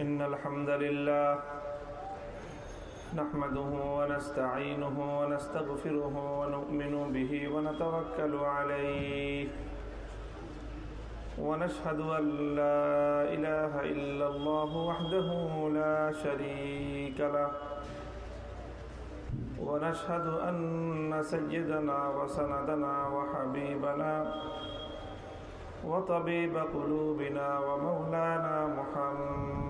إن الحمد لله نحمده ونستعينه ونستغفره ونؤمن به ونتوكل عليه ونشهد أن لا إله إلا الله وحده لا شريك له ونشهد أن سيدنا وسندنا وحبيبنا وطبيب قلوبنا ومولانا محمد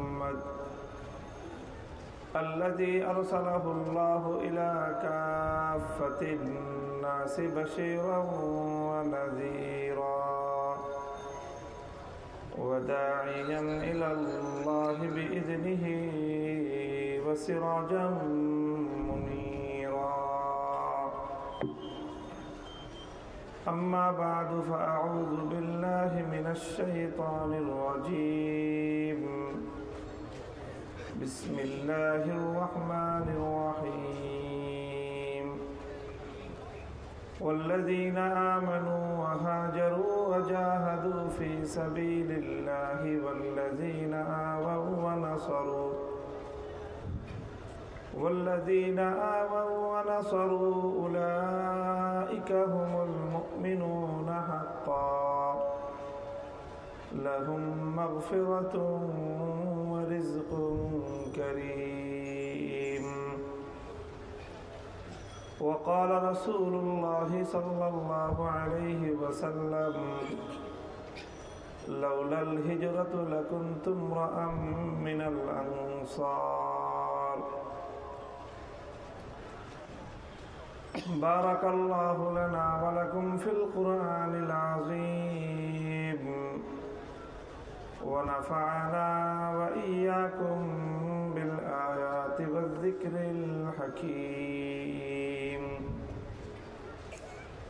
الذي أرسله الله إلى كافة الناس بشيرا ونذيرا وداعيا إلى الله بإذنه وسراجا منيرا. أما بعد فأعوذ بالله من الشيطان الرجيم. بسم الله الرحمن الرحيم. والذين آمنوا وهاجروا وجاهدوا في سبيل الله والذين آووا ونصروا والذين آووا ونصروا أولئك هم المؤمنون حقا. لهم مغفرة وقال رسول الله صلى الله عليه وسلم لولا الهجرة لكنت امرأ من الأنصار. بارك الله لنا ولكم في القرآن العظيم ونفعنا وإياكم بالآيات والذكر الحكيم.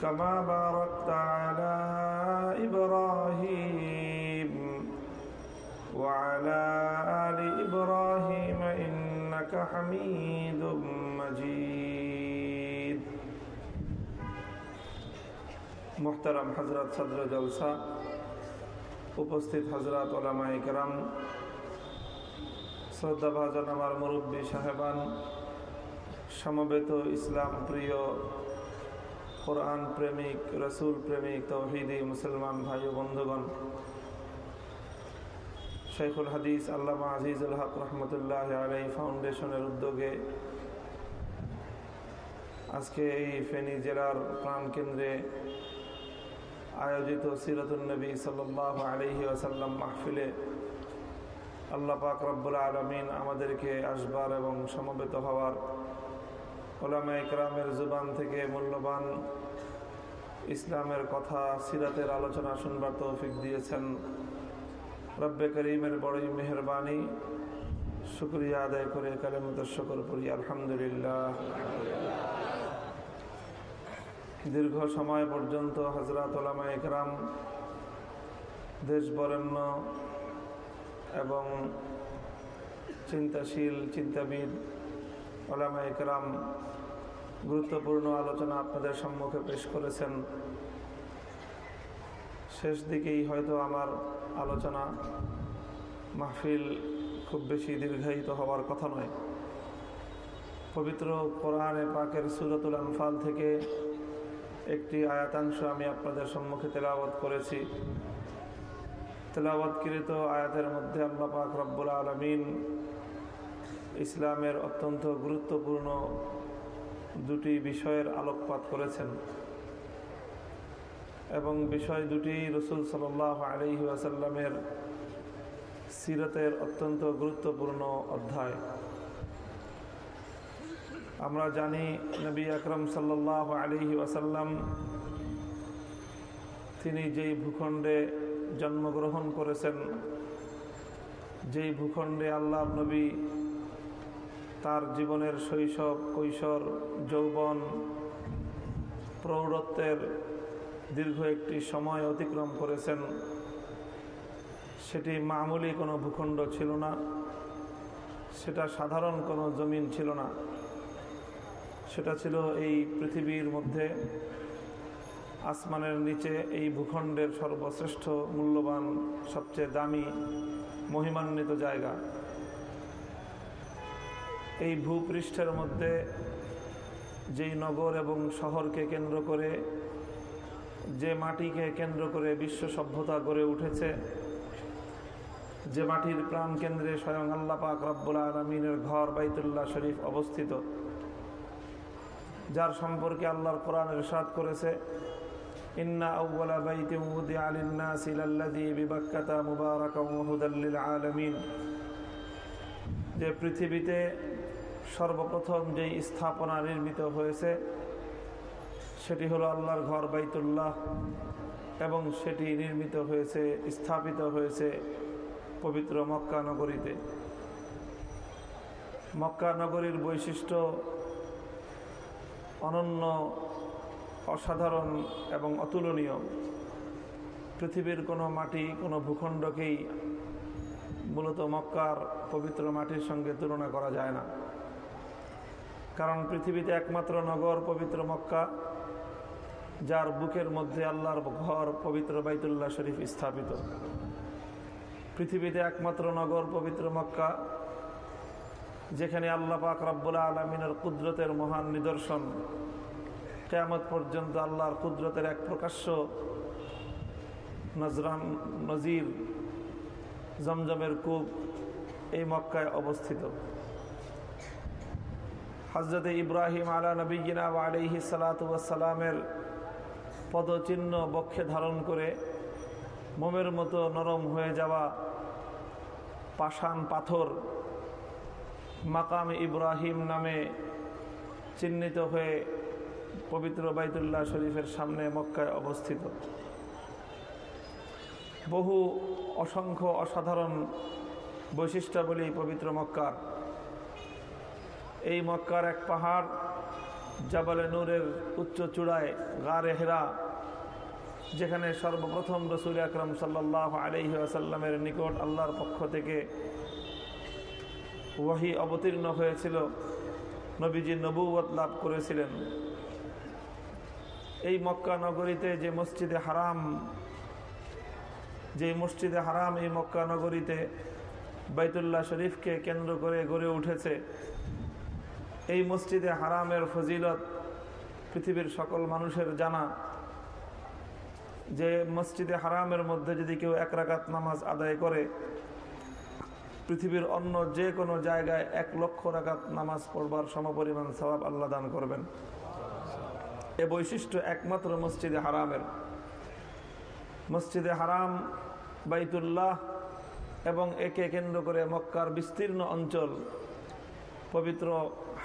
كما باركت على إبراهيم وعلى آل إبراهيم إنك حميد مجيد محترم حضرت صدر جلسہ উপস্থিত হজরত ওলামা ইকরাম শ্রদ্ধাভাজন আমার মুরব্বী সাহেবান সমবেত ইসলাম প্রিয় কোরআন প্রেমিক, রসুল প্রেমিক, তৌহিদি, মুসলমান ভাই ও বন্ধুগণ। শেখুল হাদিস আল্লামা আজিজুল হক রহমতুল্লাহ আলাই ফাউন্ডেশনের উদ্যোগে আজকে এই ফেনী জেলার প্রাণকেন্দ্রে আয়োজিত সিরতুলনবী সাল্লাহ আলহি আসাল্লাম মাহফিলে আল্লাহ পাক রব্বুল আলমিন আমাদেরকে আসবার এবং সমবেত হওয়ার ওলামা ইকরামের জুবান থেকে মূল্যবান ইসলামের কথা, সিরাতের আলোচনা শুনবার তৌফিক দিয়েছেন। রব্বে করিমের বড়ই মেহরবানি। শুক্রিয়া আদায় করে কালেমত শকর করি আলহামদুলিল্লাহ। দীর্ঘ সময় পর্যন্ত হজরত ওলামা একরাম দেশ বরেণ্য এবং চিন্তাশীল, চিন্তাবিদ ওলামা একরাম গুরুত্বপূর্ণ আলোচনা আপনাদের সম্মুখে পেশ করেছেন। শেষ দিকেই হয়তো আমার আলোচনা মাহফিল খুব বেশি দীর্ঘায়িত হওয়ার কথা নয়। পবিত্র কোরআনে পাকের সুরতুল আনফাল থেকে একটি আয়াতাংশ আমি আপনাদের সম্মুখে তেলাওয়াত করেছি। তেলাওয়াতকৃত আয়াতের মধ্যে আল্লাহ পাক রব্বুল আলমিন ইসলামের অত্যন্ত গুরুত্বপূর্ণ দুটি বিষয়ের আলোকপাত করেছেন এবং বিষয় দুটি রসুল সাল আলহি আসাল্লামের সিরতের অত্যন্ত গুরুত্বপূর্ণ অধ্যায়। আমরা জানি নবী আকরম সাল্লাহ আলহি ওয়াসাল্লাম তিনি যেই ভূখণ্ডে জন্মগ্রহণ করেছেন, যেই ভূখণ্ডে আল্লাহ নবী তার জীবনের শৈশব, কৈশোর, যৌবন, প্রৌঢ়ত্বের দীর্ঘ একটি সময় অতিক্রম করেছেন। সেটি মামুলি কোনো ভূখণ্ড ছিল না। সেটা সাধারণ কোনো জমিন ছিল না। সেটা ছিল এই পৃথিবীর মধ্যে। আসমানের নিচে এই ভূখণ্ডের সর্বশ্রেষ্ঠ, মূল্যবান, সবচেয়ে দামি, মহিমান্বিত জায়গা। এই ভূপৃষ্ঠের মধ্যে যেই নগর এবং শহরকে কেন্দ্র করে, যে মাটিকে কেন্দ্র করে বিশ্ব সভ্যতা গড়ে উঠেছে, যে মাটির প্রাণ কেন্দ্রে স্বয়ং আল্লাহ পাক রব্বুল আলমিনের ঘর বাইতুল্লাহ শরীফ অবস্থিত, যার সম্পর্কে আল্লাহর কোরআন ইরশাদ করেছে, ইন্না আউওয়ালা বাইতি উদিআ লিন-নাসি লাল্লাযী বিবাক্কাতা মুবারাকান ওয়া হুদাল লিল আলামিন। যে পৃথিবীতে সর্বপ্রথম যেই স্থাপনা নির্মিত হয়েছে, সেটি হলো আল্লাহর ঘর বাইতুল্লাহ, এবং সেটি নির্মিত হয়েছে, স্থাপিত হয়েছে পবিত্র মক্কা নগরীতে। মক্কা নগরীর বৈশিষ্ট্য অনন্য, অসাধারণ এবং অতুলনীয়। পৃথিবীর কোনো মাটি, কোনো ভূখণ্ডকেই মূলত মক্কার পবিত্র মাটির সঙ্গে তুলনা করা যায় না। কারণ পৃথিবীতে একমাত্র নগর পবিত্র মক্কা, যার বুকের মধ্যে আল্লাহর ঘর পবিত্র বাইতুল্লাহ শরীফ স্থাপিত। পৃথিবীতে একমাত্র নগর পবিত্র মক্কা, যেখানে আল্লাহ পাক রব্বুল্লা আলমিনের কুদরতের মহান নিদর্শন। কেয়ামত পর্যন্ত আল্লাহর কুদরতের এক প্রকাশ্য নজরান, নজির, জমজমের কূপ এই মক্কায় অবস্থিত। হজরত ইব্রাহিম আলা নবীনা আলহি সালাতামের পদচিহ্ন বক্ষে ধারণ করে মোমের মতো নরম হয়ে যাওয়া পাষাণ পাথর মাকাম ইব্রাহিম নামে চিহ্নিত হয়ে পবিত্র বাইতুল্লাহ শরীফের সামনে মক্কায় অবস্থিত। বহু অসংখ্য অসাধারণ বৈশিষ্ট্যাবলী পবিত্র মক্কার। এই মক্কার এক পাহাড় জাবালে নূরের উচ্চ চূড়ায় গারে হেরা যেখানে সর্বপ্রথম রসুল আকরম সাল্লাহ আলহি আসাল্লামের নিকট আল্লাহর পক্ষ থেকে ওয়াহি অবতীর্ণ হয়েছিল, নবীজি নবুয়ত লাভ করেছিলেন। এই মক্কা নগরীতে যে মসজিদে হারাম, যে মসজিদে হারাম এই মক্কা নগরীতে বাইতুল্লাহ শরীফকে কেন্দ্র করে গড়ে উঠেছে এই মসজিদে হারামের ফজিলত পৃথিবীর সকল মানুষের জানা। যে মসজিদে হারামের মধ্যে যদি কেউ এক রাকাত নামাজ আদায় করে, পৃথিবীর অন্য যে কোনো জায়গায় এক লক্ষ রাকাত নামাজ পড়বার সমপরিমাণ সবাব আল্লাহ দান করবেন। এ বৈশিষ্ট্য একমাত্র মসজিদে হারামের। মসজিদে হারাম, বাইতুল্লাহ এবং একে কেন্দ্র করে মক্কার বিস্তীর্ণ অঞ্চল পবিত্র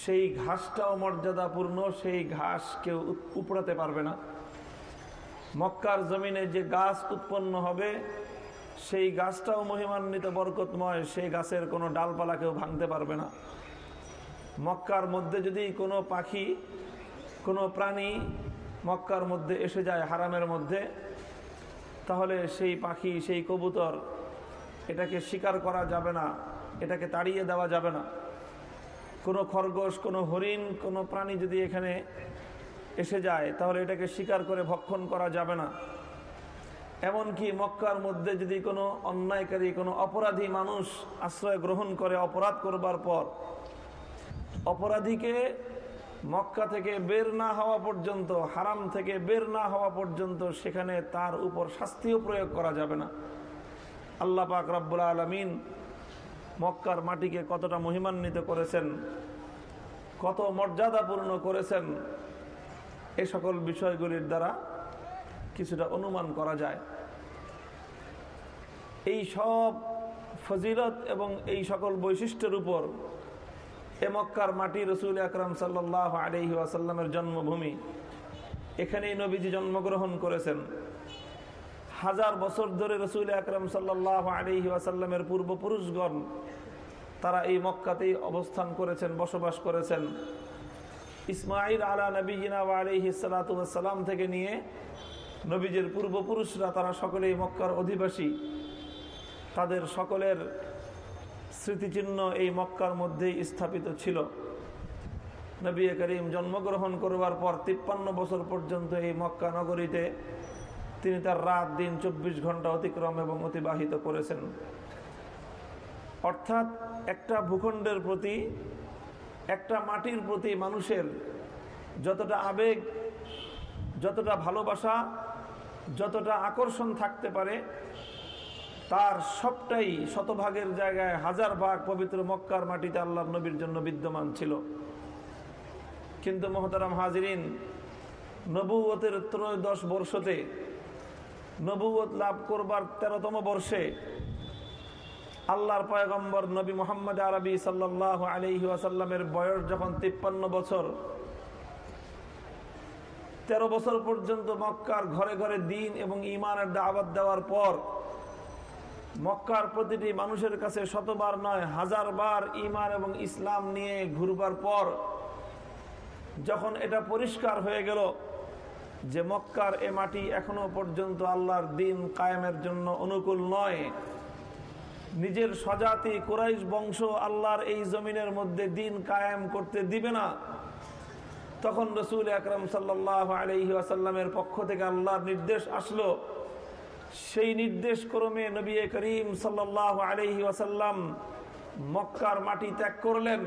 সেই ঘাসটাও মর্যাদাপূর্ণ, সেই ঘাস কেউ উপড়াতে পারবে না। মক্কার জমিনে যে গাছ উৎপন্ন হবে, সেই গাছটাও মহিমান্বিত, বরকতময়, সেই গাছের কোনো ডালপালা কেউ ভাঙতে পারবে না। মক্কার মধ্যে যদি কোনো পাখি, কোনো প্রাণী মক্কার মধ্যে এসে যায় হারামের মধ্যে, তাহলে সেই পাখি, সেই কবুতর এটাকে শিকার করা যাবে না, এটাকে তাড়িয়ে দেওয়া যাবে না। কোনো খরগোশ, কোনো হরিণ, কোনো প্রাণী যদি এখানে এসে যায়, তাহলে এটাকে শিকার করে ভক্ষণ করা যাবে না। এমনকি মক্কার মধ্যে যদি কোনো অন্যায়কারী, কোনো অপরাধী মানুষ আশ্রয় গ্রহণ করে অপরাধ করবার পর, অপরাধীকে মক্কা থেকে বের না হওয়া পর্যন্ত, হারাম থেকে বের না হওয়া পর্যন্ত সেখানে তার উপর শাস্তিও প্রয়োগ করা যাবে না। আল্লাহ পাক রব্বুল আলমিন মক্কার মাটিকে কতটা মহিমান্বিত করেছেন, কত মর্যাদাপূর্ণ করেছেন, এ সকল বিষয়গুলির দ্বারা কিছুটা অনুমান করা যায়। এই সব ফজিলত এবং এই সকল বৈশিষ্ট্যের উপর এ মক্কার মাটি রসুল আকরম সাল্লাহ আলহি আসাল্লামের জন্মভূমি, এখানেই নবীজি জন্মগ্রহণ করেছেন। হাজার বছর ধরে রসুল আকরম সাল্লাহ আলহি আসাল্লামের পূর্বপুরুষগণ, তারা এই মক্কাতেই অবস্থান করেছেন, বসবাস করেছেন। ইসমাইল আলা নবীনা আলহি সালাতাম থেকে নিয়ে নবীজের পূর্বপুরুষরা, তারা সকলেই মক্কার অধিবাসী। তাদের সকলের স্মৃতিচিহ্ন এই মক্কার মধ্যেই স্থাপিত ছিল। নবী করিম জন্মগ্রহণ করবার পর তিপ্পান্ন বছর পর্যন্ত এই মক্কা নগরীতে তিনি তার রাত, দিন, চব্বিশ ঘণ্টা অতিক্রম এবং অতিবাহিত করেছেন। অর্থাৎ একটা ভূখণ্ডের প্রতি, একটা মাটির প্রতি মানুষের যতটা আবেগ, যতটা ভালোবাসা, যতটা আকর্ষণ থাকতে পারে, তার সবটাই শতভাগের জায়গায় হাজার ভাগ পবিত্র মক্কার মাটিতে আল্লাহ নবীর জন্য বিদ্যমান ছিল। কিন্তু মোহতারাম হাজিরিন, নবুয়তের ত্রয়োদশ বর্ষতে নবুয়ত লাভ করবার তেরোতম বর্ষে আল্লাহর পয়গম্বর নবী মোহাম্মদ আরবি সাল্লাহ আলহি আসাল্লামের বয়স যখন তিপ্পান্ন বছর, তেরো বছর পর্যন্ত মক্কার ঘরে ঘরে দিন এবং ইমানের দাওয়াত দেওয়ার পর মক্কার প্রতিটি মানুষের কাছে শতবার নয় হাজার বার ইমান এবং ইসলাম নিয়ে ঘুরবার পর যখন এটা পরিষ্কার হয়ে গেল যে মক্কার এ মাটি এখনও পর্যন্ত আল্লাহর দিন কায়েমের জন্য অনুকূল নয়। নিজের স্বজাতি কুরাইশ বংশ আল্লাহর এই জমিনের মধ্যে দিন কায়েম করতে দিবে না। তখন রসুল আকরম সাল্লাহ আলহি আসাল্লামের পক্ষ থেকে আল্লাহর নির্দেশ আসলো। সেই নির্দেশ ক্রমে নবী করিম সাল্লাহ আলহি আসাল্লাম মক্কার মাটি ত্যাগ করলেন।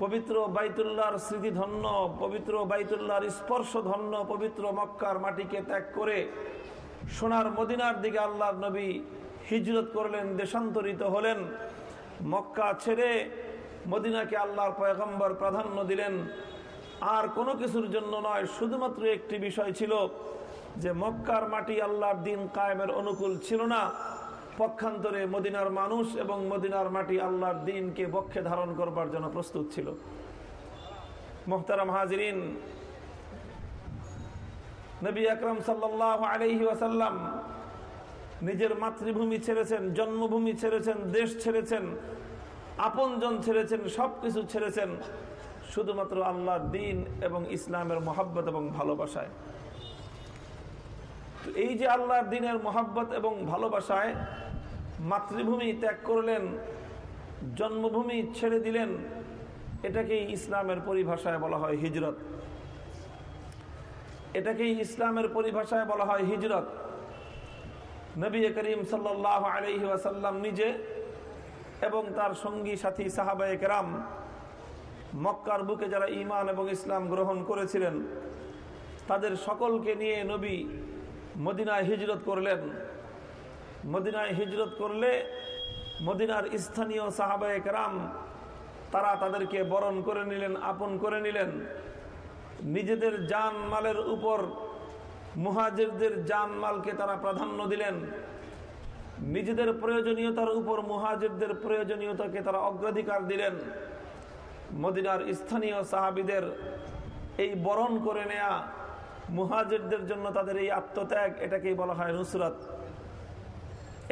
পবিত্র বাইতুল্লাহর স্মৃতিধন্য, পবিত্র বাইতুল্লাহর স্পর্শ ধন্য পবিত্র মক্কার মাটিকে ত্যাগ করে সোনার মদিনার দিকে আল্লাহর নবী হিজরত করলেন, দেশান্তরিত হলেন। মক্কা ছেড়ে মদিনাকে আল্লাহর পয়গম্বর প্রাধান্য দিলেন। আর কোনো কিছুর জন্য নয়, শুধুমাত্র একটি বিষয় ছিল যে মক্কার মাটি আল্লাহর দিন কায়েমের অনুকূল ছিল না। পক্ষান্তরে মদিনার মানুষ এবং মদিনার মাটি আল্লাহর দিনকে বক্ষে ধারণ করবার জন্য প্রস্তুত ছিল। মোহতারাম হাজরিন, নবী আকরম ওয়াসাল্লাম নিজের মাতৃভূমি ছেড়েছেন, জন্মভূমি ছেড়েছেন, দেশ ছেড়েছেন, আপনজন ছেড়েছেন সব কিছু ছেড়েছেন শুধুমাত্র আল্লাহর দিন এবং ইসলামের মহাব্বত এবং ভালোবাসায়। এই যে আল্লাহর দিনের মহাব্বত এবং ভালোবাসায় মাতৃভূমি ত্যাগ করলেন, জন্মভূমি ছেড়ে দিলেন, এটাকেই ইসলামের পরিভাষায় বলা হয় হিজরত। এটাকেই ইসলামের পরিভাষায় বলা হয় হিজরত। নবী করিম সাল্লাহ আলহি ওয়াসাল্লাম নিজে এবং তার সঙ্গী, সাথী, সাহাবায়ে কেরাম মক্কার বুকে যারা ইমান এবং ইসলাম গ্রহণ করেছিলেন, তাদের সকলকে নিয়ে নবী মদিনায় হিজরত করলেন। মদিনায় হিজরত করলে মদিনার স্থানীয় সাহাবায়ে কেরাম তারা তাদেরকে বরণ করে নিলেন, আপন করে নিলেন। নিজেদের জান মালের উপর মুহাজিরদের জান মালকে তারা প্রাধান্য দিলেন। নিজেদের প্রয়োজনীয়তার উপর মুহাজিরদের প্রয়োজনীয়তাকে তারা অগ্রাধিকার দিলেন। মদিনার স্থানীয় সাহাবিদের এই বরণ করে নেয়া মুহাজিরদের জন্য তাদের এই আত্মত্যাগ, এটাকেই বলা হয় নুসরত।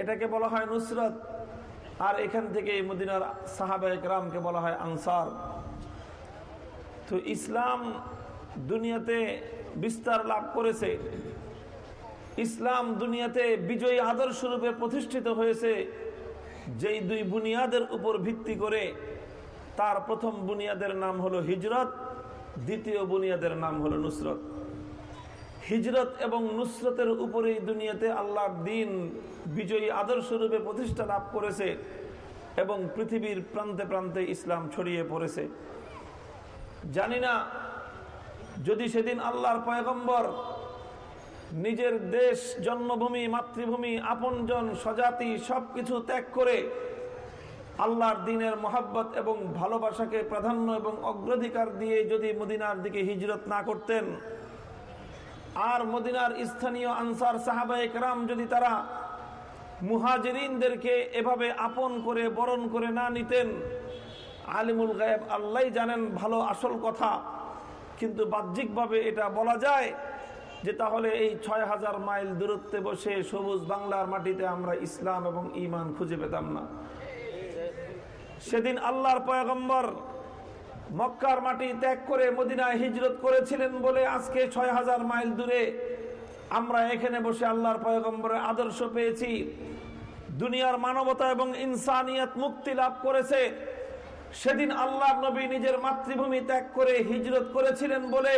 এটাকে বলা হয় নুসরত। আর এখান থেকে মদিনার সাহাবা একরামকে বলা হয় আনসার। তো ইসলাম দুনিয়াতে বিস্তার লাভ করেছে। ইসলাম দুনিয়াতে বিজয়ী আদর্শ রূপে প্রতিষ্ঠিত হয়েছে। যেই দুই বুনিয়াদের উপর ভিত্তি করে তার প্রথম বুনিয়াদের নাম হলো হিজরত, দ্বিতীয় বুনিয়াদের নাম হলো নুসরত। হিজরত এবং নুসরতের উপরেই দুনিয়াতে আল্লাহর দিন বিজয়ী আদর্শরূপে প্রতিষ্ঠা লাভ করেছে এবং পৃথিবীর প্রান্তে প্রান্তে ইসলাম ছড়িয়ে পড়েছে। জানি না, যদি সেদিন আল্লাহর পয়গম্বর নিজের দেশ, জন্মভূমি, মাতৃভূমি, আপনজন, স্বজাতি সব কিছু ত্যাগ করে আল্লাহর দিনের মহাব্বত এবং ভালোবাসাকে প্রাধান্য এবং অগ্রাধিকার দিয়ে যদি মদিনার দিকে হিজরত না করতেন আর মদিনার স্থানীয় আনসার সাহাবাহিক রাম যদি তারা মুহাজরিনদেরকে এভাবে আপন করে, বরণ করে না নিতেন, আলিমুল গায়েব আল্লাহ জানেন ভালো আসল কথা। কিন্তু বাহ্যিকভাবে এটা বলা যায় যে তাহলে এই ছয় হাজার মাইল দূরত্বে বসে সবুজ বাংলার মাটিতে আমরা ইসলাম এবং ইমান খুঁজে পেতাম না। সেদিন আল্লাহর পয়গম্বর মক্কার মাটি ত্যাগ করে মদিনায় হিজরত করেছিলেন বলে আজকে ছয় হাজার মাইল দূরে আমরা এখানে বসে আল্লাহর পয়গম্বরের আদর্শ পেয়েছি। দুনিয়ার মানবতা এবং ইনসানিয়ত মুক্তি লাভ করেছে। সেদিন আল্লাহ নবী নিজের মাতৃভূমি ত্যাগ করে হিজরত করেছিলেন বলে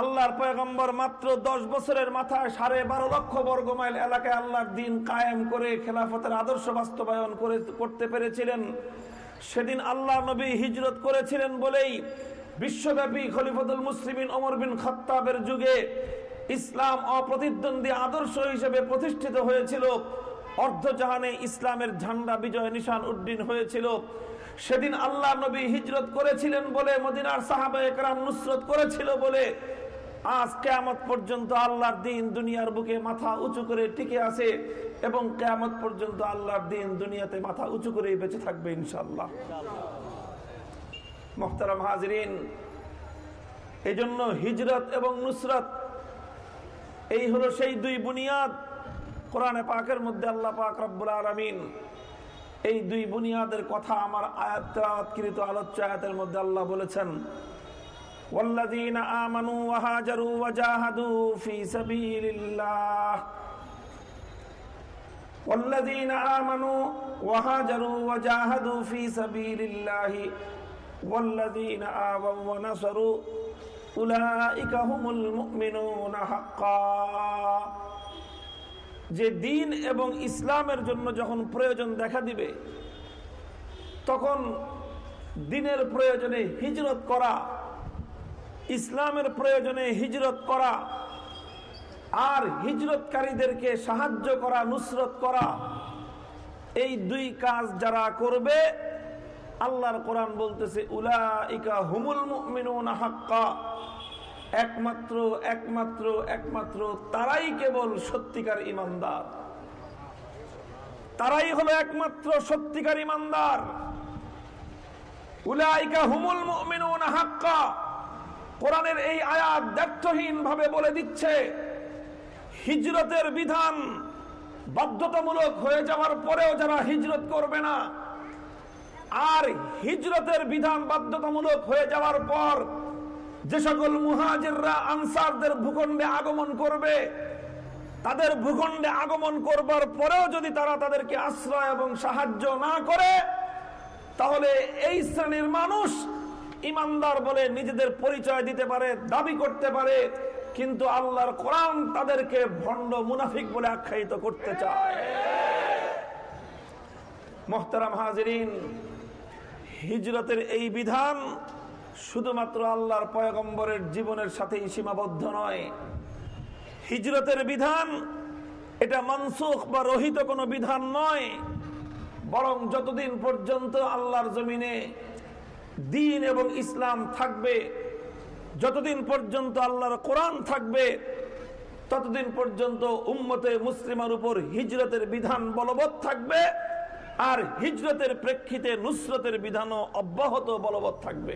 আল্লাহর পয়গম্বর মাত্র দশ বছরের মাথায় সাড়ে বারো লক্ষ বর্গ মাইল এলাকায় আল্লাহর দিন কায়েম করে খেলাফতের আদর্শ বাস্তবায়ন করে করতে পেরেছিলেন। সেদিন আল্লাহ নবী হিজরত করেছিলেন বলেই বিশ্বব্যাপী খলিফতুল মুসলিমিন ওমর বিন খত্তাবের যুগে ইসলাম অপ্রতিদ্বন্দ্বী আদর্শ হিসেবে প্রতিষ্ঠিত হয়েছিল। অর্ধজাহানে ইসলামের ঝান্ডা বিজয় নিশান উদ্দিন হয়েছিল। সেদিন আল্লাহ নবী হিজরত করেছিলেন বলে মদিনার সাহাবা নুসরত করেছিল বলে আজ কেয়ামত পর্যন্ত আল্লাহর দিন দুনিয়ার বুকে মাথা উঁচু করে টিকে আছে। এবং কেয়ামত পর্যন্ত আল্লাহর দিন দুনিয়াতে মাথা উঁচু করে বেঁচে থাকবে ইনশাল্লাহ মোহতারাম হাজরিন এই জন্য হিজরত এবং নুসরত এই হলো সেই দুই বুনিয়াদ কোরআনে পাকের মধ্যে আল্লাহ পাক রব্বুল আলমিন এই দুই বুনিয়াদের কথা আমার আয়াতকৃত আলোচ্য আয়াতের মধ্যে আল্লাহ বলেছেন والذين آمنوا وهاجروا وجاهدوا في سبيل الله والذين آمنوا وهاجروا وجاهدوا في سبيل الله والذين آووا ونصروا أولئك هم المؤمنون حقا যে দিন এবং ইসলামের জন্য যখন প্রয়োজন দেখা দিবে তখন দিনের প্রয়োজনে হিজরত করা ইসলামের প্রয়োজনে হিজরত করা আর হিজরতকারীদেরকে সাহায্য করা, নুসরত করা, এই দুই কাজ যারা করবে, আল্লাহর কোরআন বলতেছে উলা হুমুল মুমিনুনা হাক্কা। একমাত্র একমাত্র একমাত্র তারাই কেবল সত্যিকার ইমানদার। তারাই হলো একমাত্র সত্যিকার ইমানদার। উলাইকা হুমুল মুমিনুনা হাক্কা। কোরআনের এই আয়াত ব্যর্থহীন ভাবে বলে দিচ্ছে হিজরতের বিধান বাধ্যতামূলক হয়ে যাওয়ার পরেও যারা হিজরত করবে না, আর হিজরতের বিধান বাধ্যতামূলক হয়ে যাওয়ার পর যে সকল মুহাজিররা, আনসারদের ভূখণ্ডে আগমন করবে, তাদের ভূখণ্ডে আগমন করবার পরেও যদি তারা তাদেরকে আশ্রয় এবং সাহায্য না করে, তাহলে এই শ্রেণির মানুষ ইমানদার বলে নিজেদের পরিচয় দিতে পারে, দাবি করতে পারে কিন্তু আল্লাহর কোরআন তাদেরকে ভণ্ড মুনাফিক বলে আখ্যায়িত করতে চায়। মোহতারাম হাজরিন, হিজরতের এই বিধান শুধুমাত্র আল্লাহর পয়গম্বরের জীবনের সাথেই সীমাবদ্ধ নয়। হিজরতের বিধান এটা মানসুখ বা রহিত কোনো বিধান নয়, বরং যতদিন পর্যন্ত আল্লাহর জমিনে দিন এবং ইসলাম থাকবে যতদিন পর্যন্ত আল্লাহর কোরআন থাকবে, ততদিন পর্যন্ত উম্মতে মুসলিমার উপর হিজরতের বিধান বলবৎ থাকবে, আর হিজরতের প্রেক্ষিতে নুসরতের বিধানও অব্যাহত বলবৎ থাকবে।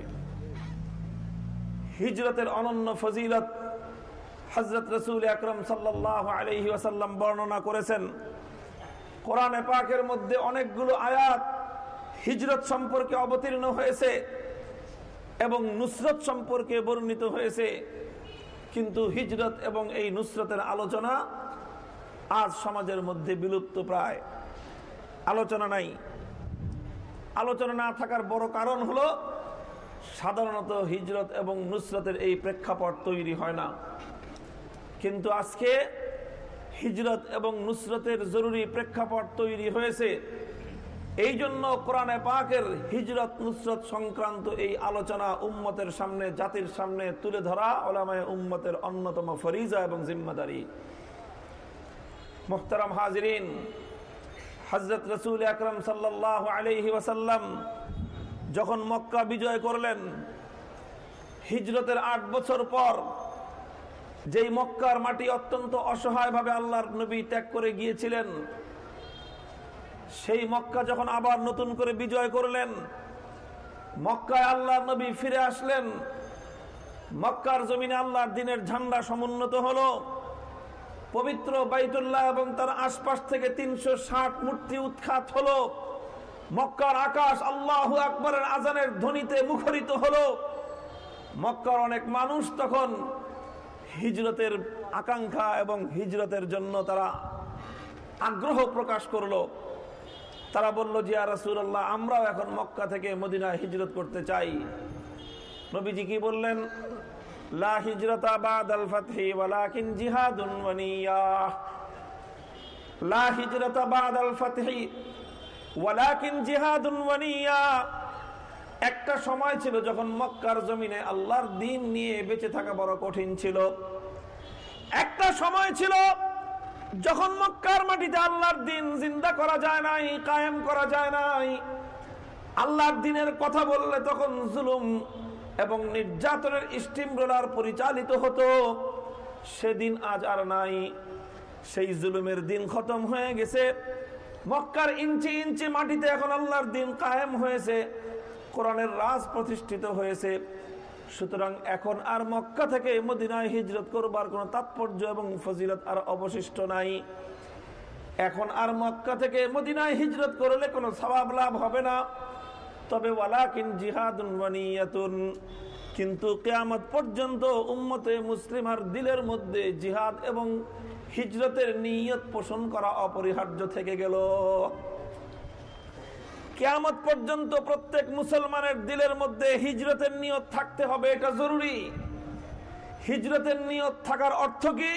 হিজরতের অনন্য ফজিলত হজরত রসুল আকরম সাল্লাহ আলহি বর্ণনা করেছেন, কোরআনে পাকের মধ্যে অনেকগুলো আয়াত হিজরত সম্পর্কে অবতীর্ণ হয়েছে। এবং নুসরত সম্পর্কে বর্ণিত হয়েছে। কিন্তু হিজরত এবং এই নুসরতের আলোচনা আজ সমাজের মধ্যে বিলুপ্ত প্রায়। আলোচনা নাই। আলোচনা না থাকার বড় কারণ হলো, সাধারণত হিজরত এবং নুসরতের এই প্রেক্ষাপট তৈরি হয় না। কিন্তু আজকে হিজরত এবং নুসরতের জরুরি প্রেক্ষাপট তৈরি হয়েছে। এই জন্য কোরআনে পাকের হিজরত নুসরত সংক্রান্ত এই আলোচনা উম্মতের সামনে, জাতির সামনে তুলে ধরা ওলামায় উম্মতের অন্যতম ফরিজা এবং জিম্মাদারি। মোহতারাম হাজরিন হজরত রসুল আকরম সাল্লাহ আলহি ওয়াসাল্লাম যখন মক্কা বিজয় করলেন, হিজরতের আট বছর পর যেই মক্কার মাটি অত্যন্ত অসহায়ভাবে আল্লাহর নবী ত্যাগ করে গিয়েছিলেন সেই মক্কা যখন আবার নতুন করে বিজয় করলেন, মক্কায় আল্লাহ নবী ফিরে আসলেন, মক্কার জমিনে আল্লাহর দিনের ঝান্ডা সমুন্নত হলো। পবিত্র বাইতুল্লাহ এবং তার আশপাশ থেকে তিনশো ষাট মূর্তি উৎখাত হলো। মক্কার আকাশ আল্লাহ আকবরের আজানের ধ্বনিতে মুখরিত হলো। মক্কার অনেক মানুষ তখন হিজরতের আকাঙ্ক্ষা এবং হিজরতের জন্য তারা আগ্রহ প্রকাশ করল। তারা বলল, জিয়া রাসুল্লাহ আমরাও এখন মক্কা থেকে মদিনা হিজরত করতে চাই। নবীজি কি বললেন? লা হিজরতা বাদাল ফাতহি ওয়ালাকিন জিহাদুন ওয়ানিয়া। লা হিজরতা বাদাল ফাতহি ওয়ালাকিন জিহাদুন ওয়ানিয়া। একটা সময় ছিল যখন মক্কার জমিনে আল্লাহর দিন নিয়ে বেঁচে থাকা বড় কঠিন ছিল। একটা সময় ছিল যখন মক্কার মাটিতে আল্লাহর দিন জিন্দা করা যায় নাই, কায়েম করা যায় নাই, আল্লাহর দিনের কথা বললে তখন জুলুম এবং নির্যাতনের স্টিম রোলার পরিচালিত হতো। সেদিন আজ আর নাই। সেই জুলুমের দিন খতম হয়ে গেছে। মক্কার ইঞ্চি ইঞ্চি মাটিতে এখন আল্লাহর দিন কায়েম হয়েছে। কোরআনের রাজ প্রতিষ্ঠিত হয়েছে। সুতরাং এখন আর মক্কা থেকে মদিনায় হিজরত করবার কোনো তাৎপর্য এবং ফজিলত আর অবশিষ্ট নাই। এখন আর মক্কা থেকে মদিনায় হিজরত করলে কোনো সবাব লাভ হবে না। তবে ওয়ালাকিন জিহাদুন ওয়ানিয়াতুন কিন্তু কেয়ামত পর্যন্ত উম্মতে মুসলিমার দিলের মধ্যে জিহাদ এবং হিজরতের নিয়ত পোষণ করা অপরিহার্য থেকে গেল। কেয়ামত পর্যন্ত প্রত্যেক মুসলমানের দিলের মধ্যে হিজরতের নিয়ত থাকতে হবে, এটা জরুরি। হিজরতের নিয়ত থাকার অর্থ কি?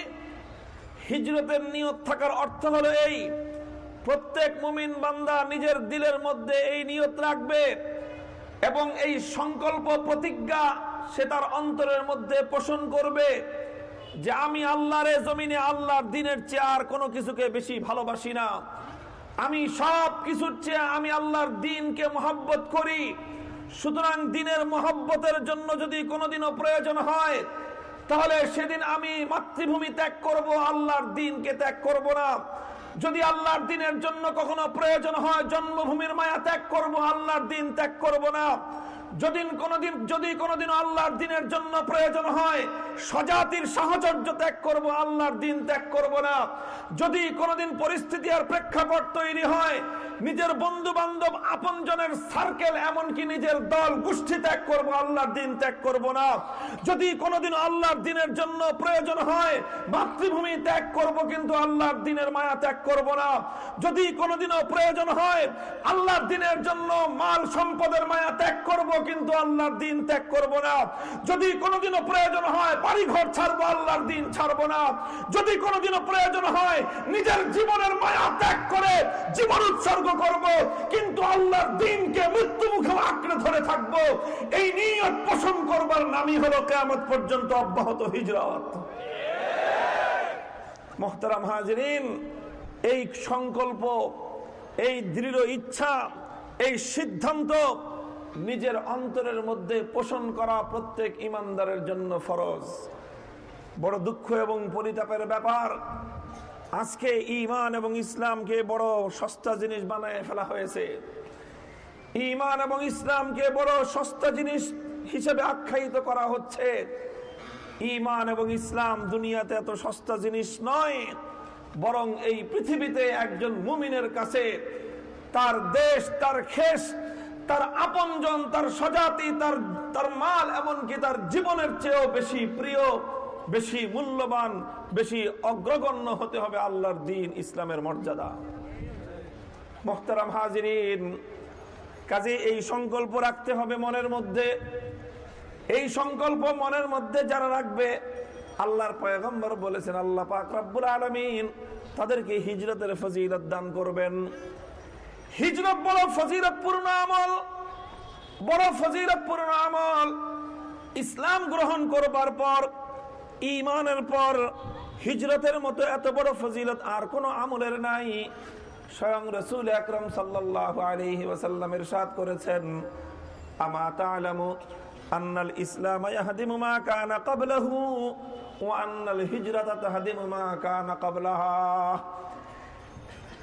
হিজরতের নিয়ত থাকার অর্থ হলো এই, প্রত্যেক মুমিন বান্দা নিজের দিলের মধ্যে এই নিয়ত রাখবে এবং এই সংকল্প প্রতিজ্ঞা সে তার অন্তরের মধ্যে পোষণ করবে যে আমি আল্লাহর, জমিনে আল্লাহর দিনের চেয়ে আর কোনো কিছুকে বেশি ভালোবাসি না। আমি সব কিছুর চেয়ে আমি আল্লাহর দিনকে মহব্বত করি। সুতরাং দিনের মহব্বতের জন্য যদি কোনোদিনও প্রয়োজন হয়, তাহলে সেদিন আমি মাতৃভূমি ত্যাগ করব, আল্লাহর দিনকে ত্যাগ করব না। যদি আল্লাহর দিনের জন্য কখনো প্রয়োজন হয়, জন্মভূমির মায়া ত্যাগ করব, আল্লাহর দিন ত্যাগ করব না। যদি কোনোদিন যদি কোনোদিন আল্লাহর দিনের জন্য প্রয়োজন হয়, স্বজাতির সাহচর্য ত্যাগ করব, আল্লাহর দিন ত্যাগ করব না। যদি কোনোদিন পরিস্থিতি আর প্রেক্ষাপট তৈরি হয় নিজের বন্ধু বান্ধব আপন জনের সার্কেল এমনকি নিজের দল গোষ্ঠী ত্যাগ করব, আল্লাহর দিন ত্যাগ করব না। যদি কোনোদিন আল্লাহর দিনের জন্য প্রয়োজন হয়, মাতৃভূমি ত্যাগ করব কিন্তু আল্লাহর দিনের মায়া ত্যাগ করব না। যদি কোনোদিনও প্রয়োজন হয়, আল্লাহর দিনের জন্য মাল সম্পদের মায়া ত্যাগ করব কিন্তু আল্লাহর দিন ত্যাগ করব না। যদি কোনোদিনও প্রয়োজন হয় বাড়ি ঘর ছাড়বো, আল্লাহর দিন ছাড়বো না। যদি কোনোদিনও প্রয়োজন হয়, নিজের জীবনের মায়া ত্যাগ করে জীবন উৎসর্গ করব, কিন্তু আল্লাহর দিনকে মৃত্যু মুখে আঁকড়ে ধরে থাকব। এই নিয়ত পোষণ করবার নামই হলো কেয়ামত পর্যন্ত অব্যাহত হিজরত। মোহতারাম হাজরিন, এই সংকল্প, এই দৃঢ় ইচ্ছা, এই সিদ্ধান্ত নিজের অন্তরের মধ্যে পোষণ করা প্রত্যেক ইমানদারের জন্য ফরজ। বড় দুঃখ এবং পরিতাপের ব্যাপার আজকে ইমান এবং ইসলামকে বড় সস্তা জিনিস বানায় ফেলা হয়েছে। ইমান এবং ইসলামকে বড় সস্তা জিনিস হিসেবে আখ্যায়িত করা হচ্ছে। ইমান এবং ইসলাম দুনিয়াতে এত সস্তা জিনিস নয়, বরং এই পৃথিবীতে একজন মুমিনের কাছে তার দেশ, তার খেস, তার আপনজন, তার সজাতি তার তার মাল, এমনকি তার জীবনের চেয়েও বেশি প্রিয় বেশি মূল্যবান, বেশি অগ্রগণ্য হতে হবে আল্লাহর দিন, ইসলামের মর্যাদা। মোহতারাম হাজিরিন, কাজে এই সংকল্প রাখতে হবে মনের মধ্যে। এই সংকল্প মনের মধ্যে যারা রাখবে, আল্লাহর পয়গম্বর বলেছেন, আল্লাহ পাক রব্বুল আলমিন তাদেরকে হিজরতের ফজিলত দান করবেন। হিজরত বড় ফজিরতপূর্ণ আমল, বড় ফজিরতপূর্ণ আমল। ইসলাম গ্রহণ করবার পর ইমানের পর হিজরতের মতো এত বড় ফজিলত আর কোনো আমলের নাই। স্বয়ং রসুল আকরম সাল্লাহ আলহি ওসাল্লামের সাথ করেছেন, আমা তালামু আন্নাল ইসলাম ইয়াহদিমু মা কানা ক্বাবলাহু ওয়া আন্নাল হিজরাতা তাহদিমু মা কানা ক্বাবলাহা।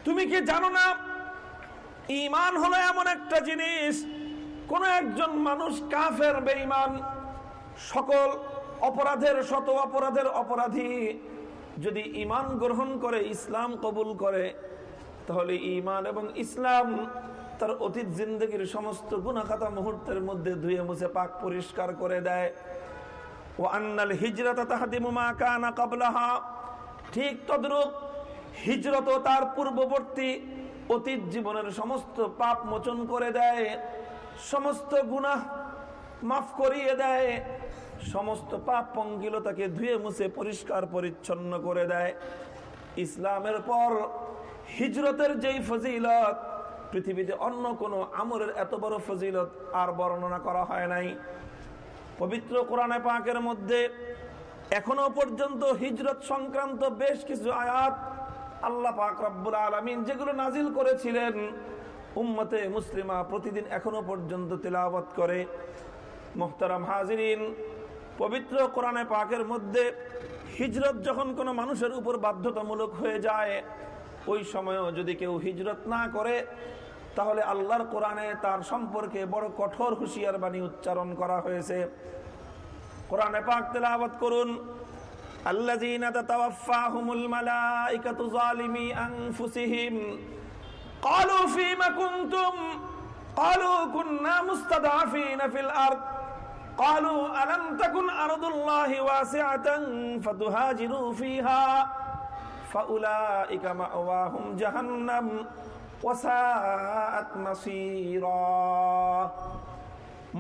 তুমি কি জানো না ইমান হলো এমন একটা জিনিস, কোন একজন মানুষ কাফের, বেঈমান, সকল অপরাধের শত অপরাধের অপরাধী যদি ইমান গ্রহণ করে, ইসলাম কবুল করে, তাহলে ইমান এবং ইসলাম তার অতীত জিন্দগির সমস্ত গুণাখাতা মুহূর্তের মধ্যে ধুয়ে মুছে পাক পরিষ্কার করে দেয়। ও আন্নাল হিজরত তাহাদিমা কানা কাবলাহা। ঠিক তদ্রূপ হিজরত তার পূর্ববর্তী অতীত জীবনের সমস্ত পাপ মোচন করে দেয়, সমস্ত গুনাহ মাফ করিয়ে দেয় সমস্ত পাপ পঙ্কিলতাকে ধুয়ে মুছে পরিষ্কার পরিচ্ছন্ন করে দেয়। ইসলামের পর হিজরতের যেই ফজিলত, পৃথিবীতে অন্য কোনো আমলের এত বড় ফজিলত আর বর্ণনা করা হয় নাই। পবিত্র কোরআনে পাকের মধ্যে এখনও পর্যন্ত হিজরত সংক্রান্ত বেশ কিছু আয়াত আল্লাহ পাক রব্বুল আলমিন যেগুলো নাজিল করেছিলেন, উম্মতে মুসলিমা প্রতিদিন এখনও পর্যন্ত তেলাওয়াত করে। মোহতারাম হাজিরিন পবিত্র কোরআনে পাকের মধ্যে হিজরত যখন কোনো মানুষের উপর বাধ্যতামূলক হয়ে যায়, ওই সময়ও যদি কেউ হিজরত না করে, তাহলে আল্লাহর কোরআনে তার সম্পর্কে বড় কঠোর হুঁশিয়ার বাণী উচ্চারণ করা হয়েছে। কোরআনে পাক তেলাওয়াত করুন আল্লাহ কুন্না قالوا ألم تكن أرض الله واسعة فتهاجروا فيها فأولئك مأواهم جهنم وساءت مصيرا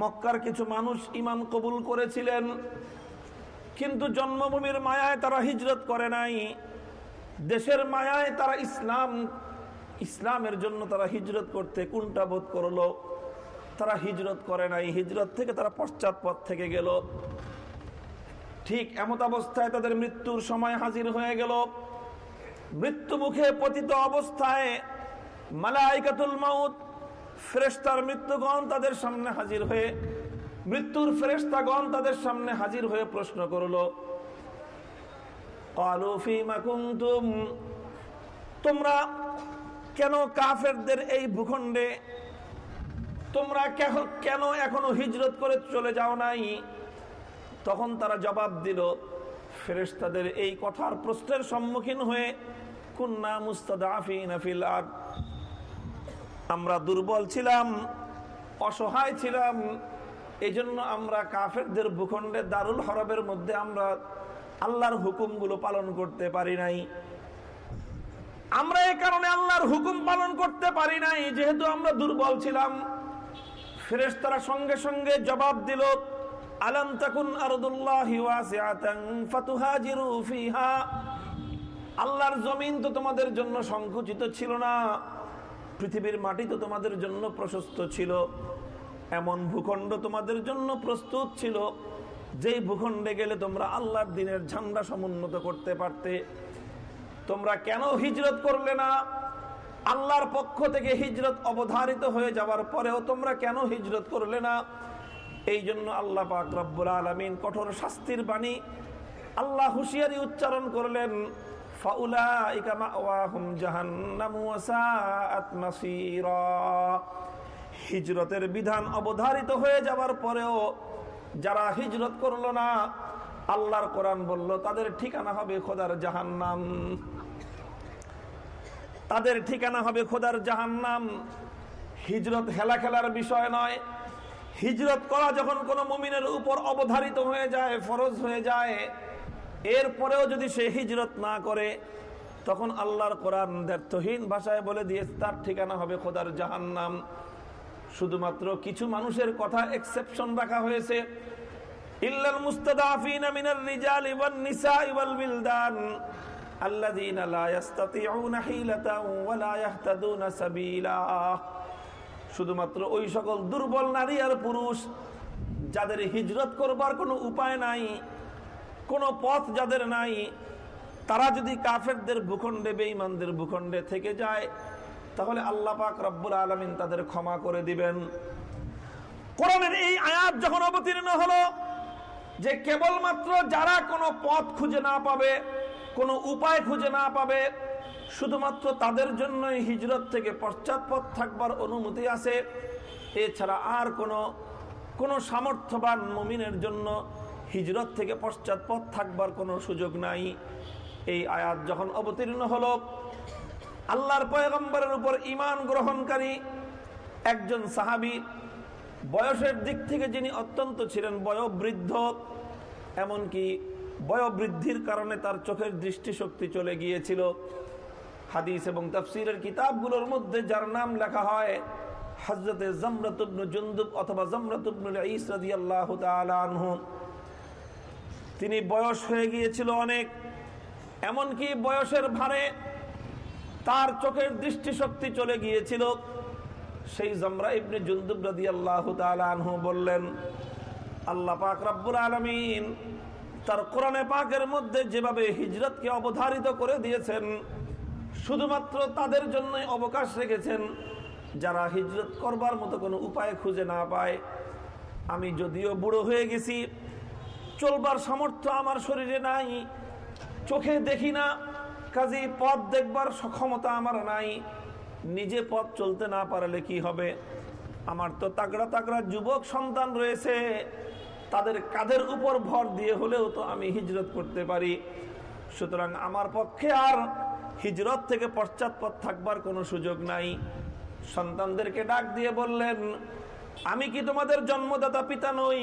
মক্কার কিছু মানুষ ইমান কবুল করেছিলেন কিন্তু জন্মভূমির মায়ায় তারা হিজরত করে নাই দেশের মায়ায় তারা ইসলাম ইসলামের জন্য তারা হিজরত করতে কোনটা বোধ করলো তারা হিজরত করে নাই, হিজরত থেকে তারা পশ্চাৎপদ থেকে গেল। ঠিক এমত অবস্থায় তাদের মৃত্যুর সময় হাজির হয়ে গেল। মৃত্যু মুখে পতিত অবস্থায় মৃত্যুগণ তাদের সামনে হাজির হয়ে, মৃত্যুর ফেরেস্তাগণ তাদের সামনে হাজির হয়ে প্রশ্ন করল তোমরা কেন কাফেরদের এই ভূখণ্ডে তোমরা কেন এখনও হিজরত করে চলে যাও নাই? তখন তারা জবাব দিল ফেরেস্তাদের এই কথার প্রশ্নের সম্মুখীন হয়ে, কুন্না মুস্তাদাফিন আমরা দুর্বল ছিলাম, অসহায় ছিলাম এই জন্য আমরা কাফেরদের ভূখণ্ডে দারুল হরবের মধ্যে আমরা আল্লাহর হুকুমগুলো পালন করতে পারি নাই। আমরা এই কারণে আল্লাহর হুকুম পালন করতে পারি নাই, যেহেতু আমরা দুর্বল ছিলাম। ফেরেস তারা সঙ্গে সঙ্গে জবাব দিল, আলম তাকুন ফিহা? আল্লাহর জমিন তো তোমাদের জন্য সংকুচিত ছিল না, পৃথিবীর মাটি তো তোমাদের জন্য প্রশস্ত ছিল, এমন ভূখণ্ড তোমাদের জন্য প্রস্তুত ছিল, যেই ভূখণ্ডে গেলে তোমরা আল্লাহর দিনের ঝান্ডা সমুন্নত করতে পারতে। তোমরা কেন হিজরত করলে না? আল্লাহর পক্ষ থেকে হিজরত অবধারিত হয়ে যাওয়ার পরেও তোমরা কেন হিজরত করলে না? এই জন্য আল্লাহ পাক রব্বুল আলমিন কঠোর শাস্তির বাণী আল্লাহ হুশিয়ারি উচ্চারণ করলেন হিজরতের বিধান অবধারিত হয়ে যাওয়ার পরেও যারা হিজরত করল না, আল্লাহর কোরআন বলল, তাদের ঠিকানা হবে খোদার জাহান্নাম। তাদের ঠিকানা হবে খোদার জাহান্নাম। হিজরত হেলা খেলার বিষয় নয়। হিজরত করা যখন কোনো মুমিনের উপর অবধারিত হয়ে যায়, ফরজ হয়ে যায়, এরপরেও যদি সে হিজরত না করে, তখন আল্লাহর কোরআন দ্ব্যর্থহীন ভাষায় বলে দিয়ে তার ঠিকানা হবে খোদার জাহান্নাম। শুধুমাত্র কিছু মানুষের কথা এক্সেপশন রাখা হয়েছে। ইল্লাল মুস্তাদাফিনা মিনার রিজাল ওয়ান নিসা ওয়াল বিলদান। লা ইস্তাতিউনা হিলাতাও ওয়া লা ইয়াহতাদুনা সাবিলা। শুধুমাত্র ওই সকল দুর্বল নারী আর পুরুষ যাদের হিজরত করবার কোনো উপায় নাই, কোনো পথ যাদের নাই, তারা যদি কাফেরদের ভূখণ্ডে, বেঈমানদের ভূখণ্ডে থেকে যায়, তাহলে আল্লাহ পাক রব্বুল আলমিন তাদের ক্ষমা করে দিবেন। কোরআনের এই আয়াত যখন অবতীর্ণ হলো, যে কেবলমাত্র যারা কোনো পথ খুঁজে না পাবে কোনো উপায় খুঁজে না পাবে। শুধুমাত্র তাদের জন্যই হিজরত থেকে পশ্চাৎপদ থাকবার অনুমতি আছে। এছাড়া আর কোনো কোনো সামর্থ্যবান মমিনের জন্য হিজরত থেকে পশ্চাৎপদ থাকবার কোনো সুযোগ নাই। এই আয়াত যখন অবতীর্ণ হলো, আল্লাহর পয়গম্বরের উপর ইমান গ্রহণকারী একজন সাহাবি, বয়সের দিক থেকে যিনি অত্যন্ত ছিলেন বয়োবৃদ্ধ, এমনকি বয়োবৃদ্ধির কারণে তার চোখের দৃষ্টিশক্তি চলে গিয়েছিল। হাদিস এবং তাফসিরের কিতাবগুলোর মধ্যে যার নাম লেখা হয় হজরতে জমরতুবনু জুন্দুব অথবা জমরতুবনুল ইসরাদি আল্লাহ আনহু। তিনি বয়স হয়ে গিয়েছিল অনেক, এমনকি বয়সের ভারে তার চোখের দৃষ্টিশক্তি চলে গিয়েছিল। সেই জমরা ইবনে জুন্দুব রাদি আল্লাহ বললেন, আল্লাহ পাক রব্বুল আলমিন তার কোরআনে পাকের মধ্যে যেভাবে হিজরতকে অবধারিত করে দিয়েছেন, শুধুমাত্র তাদের জন্যই অবকাশ রেখেছেন, যারা হিজরত করবার মতো কোনো উপায় খুঁজে না পায়। আমি যদিও বুড়ো হয়ে গেছি, চলবার সামর্থ্য আমার শরীরে নাই, চোখে দেখি না, কাজী পথ দেখবার সক্ষমতা আমার নাই, নিজে পথ চলতে না পারলে কি হবে? আমার তো তাগড়া তাগড়া যুবক সন্তান রয়েছে তাদের কাঁধের উপর ভর দিয়ে হলেও তো আমি হিজরত করতে পারি। সুতরাং আমার পক্ষে আর হিজরত থেকে পশ্চাৎপদ থাকবার কোনো সুযোগ নাই। সন্তানদেরকে ডাক দিয়ে বললেন, আমি কি তোমাদের জন্মদাতা পিতা নই?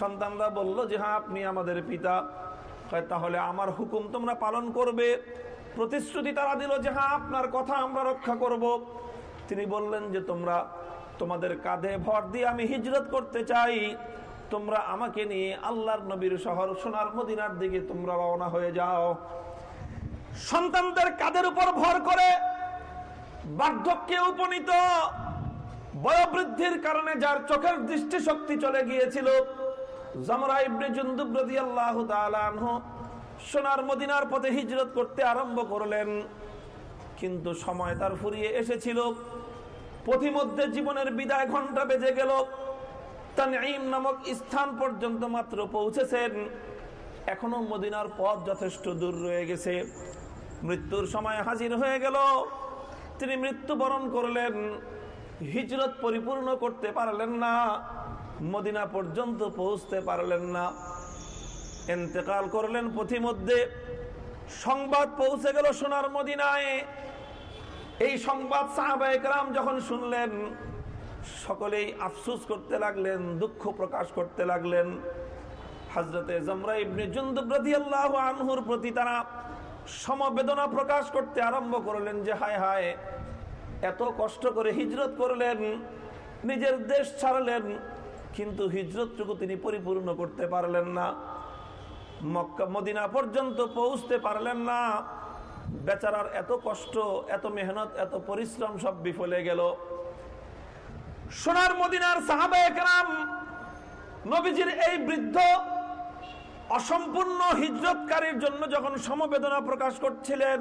সন্তানরা বলল যে হ্যাঁ আপনি আমাদের পিতা। তাহলে আমার হুকুম তোমরা পালন করবে। প্রতিশ্রুতি তারা দিল যে হ্যাঁ আপনার কথা আমরা রক্ষা করব। তিনি বললেন যে, তোমরা তোমাদের কাঁধে ভর দিয়ে আমি হিজরত করতে চাই। তোমরা আমাকে নিয়ে আল্লাহর নবীর শহর সোনার মদিনার দিকে তোমরা রওনা হয়ে যাও। সন্তানদের কাদের উপর ভর করে? বার্ধক্যে উপনীত। বয়োবৃদ্ধির কারণে যার চোখের দৃষ্টি শক্তি চলে গিয়েছিল। জামরা ইবনে জুন্দুব রাদিয়াল্লাহু তাআলা সোনার মদিনার পথে হিজরত করতে আরম্ভ করলেন। কিন্তু সময় তার ফুরিয়ে এসেছিল। পথিমধ্যে জীবনের বিদায় ঘণ্টা বেজে গেল। তানঈম নামক স্থান পর্যন্ত মাত্র পৌঁছেছেন। এখনও মদিনার পথ যথেষ্ট দূর রয়ে গেছে। মৃত্যুর সময় হাজির হয়ে গেল। তিনি মৃত্যুবরণ করলেন। হিজরত পরিপূর্ণ করতে পারলেন না। মদিনা পর্যন্ত পৌঁছতে পারলেন না। এতেকাল করলেন পথিমধ্যে। সংবাদ পৌঁছে গেল সোনার মদিনায়। এই সংবাদ সাহাবাহাম যখন শুনলেন সকলেই আফসুস করতে লাগলেন, দুঃখ প্রকাশ করতে লাগলেন। হজরতে জমরা ইবনে জুন্দুব রাদিয়াল্লাহু আনহুর প্রতি তারা সমবেদনা প্রকাশ করতে আরম্ভ করলেন যে, হায় হায়, এত কষ্ট করে হিজরত করলেন, নিজের দেশ ছাড়লেন, কিন্তু হিজরতটুকু তিনি পরিপূর্ণ করতে পারলেন না। মক্কা, মদিনা পর্যন্ত পৌঁছতে পারলেন না। বেচারার এত কষ্ট, এত মেহনত, এত পরিশ্রম সব বিফলে গেল। সোনার মদিনার সাহাবাহাম নবীজির এই বৃদ্ধ অসম্পূর্ণ হিজরতকারীর জন্য যখন সমবেদনা প্রকাশ করছিলেন,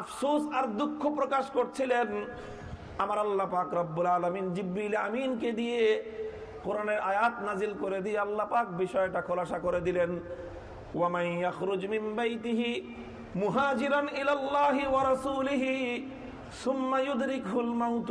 আফসোস আর দুঃখ প্রকাশ করছিলেন, আমার আল্লাহ পাক রব্বুল আলমিন জিব্রিল আমিনকে দিয়ে কোরআনের আয়াত নাজিল করে দিয়ে আল্লাহ পাক বিষয়টা খোলাসা করে দিলেন। ওয়ামাই ইয়াখরুজ বাইতিহি মুহাজিরান ইলাল্লাহি ওয়া রাসূলিহি সুম্মা ইউদরিকুল মাউত।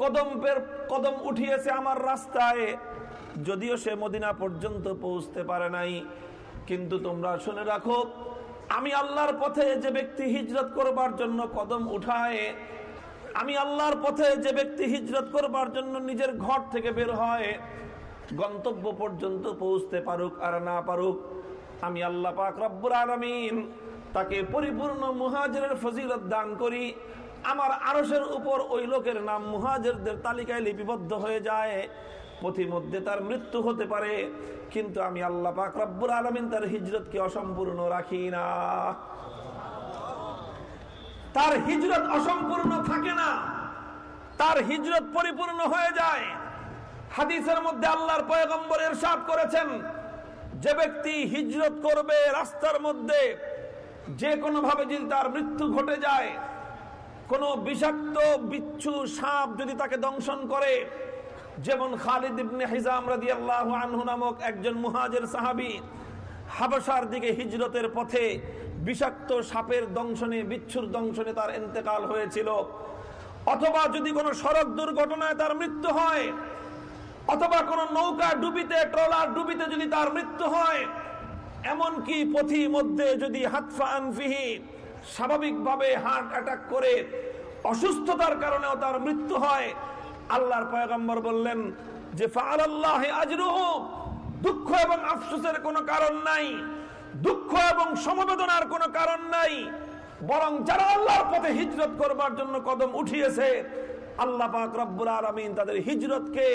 কদমের কদম উঠিয়েছে আমার রাস্তায়। যদিও সে মদিনা পর্যন্ত পৌঁছতে পারে নাই, কিন্তু তোমরা শুনে রাখো, আমি আল্লাহর পথে যে ব্যক্তি হিজরত করবার জন্য কদম উঠায়, আমি আল্লাহর পথে যে ব্যক্তি হিজরত করবার জন্য নিজের ঘর থেকে বের হয়, গন্তব্য পর্যন্ত পৌঁছতে পারুক আর না পারুক, আমি আল্লাহ পাক রব্বুর আলমিন তাকে পরিপূর্ণ মুহাজের ফজিলত দান করি। আমার আরসের উপর ওই লোকের নাম মুহাজেরদের তালিকায় লিপিবদ্ধ হয়ে যায়। পথিমধ্যে তার মৃত্যু হতে পারে, কিন্তু আমি আল্লাহ পাক রব্বুর আলমিন তার হিজরতকে অসম্পূর্ণ রাখি না। তার হিজরত অসম্পূর্ণ থাকে না, তার হিজরত পরিপূর্ণ হয়ে যায়। হাদিসের মধ্যে আল্লাহর পয়গম্বর এরশাদ করেছেন, যে ব্যক্তি হিজরত করবে রাস্তার মধ্যে, যে কোনো ভাবে যদি তার মৃত্যু ঘটে যায় কোন বিষাক্ত, বিচ্ছু সাপ যদি তাকে দংশন করে, যেমন খালিদ ইবনে হিজাম রাদিয়াল্লাহু আনহু নামক একজন মুহাজির সাহাবি, হাবশার দিকে হিজরতের পথে বিষাক্ত সাপের দংশনে, বিচ্ছুর দংশনে তার ইন্তেকাল হয়েছিল। অথবা যদি কোনো সড়ক দুর্ঘটনায় তার মৃত্যু হয়, অথবা কোনো নৌকা ডুবিতে, ট্রলার ডুবিতে যদি তার মৃত্যু হয়, এমনকি পথি মধ্যে যদি হাতফা আনফিহি স্বাভাবিকভাবে হার্ট অ্যাটাক করে অসুস্থতার কারণেও তার মৃত্যু হয়। আল্লাহর পয়গম্বর বললেন যে ফাআল আল্লাহ আজরুহ। দুঃখ এবং আফসোসের কোনো কারণ নাই। দুঃখ এবং সমবেদনার কোনো কারণ নাই। বরং যারা আল্লাহর পথে হিজরত করবার জন্য কদম উঠিয়েছে, আল্লাহ পাক রব্বুল আলমিন তাদের হিজরতকে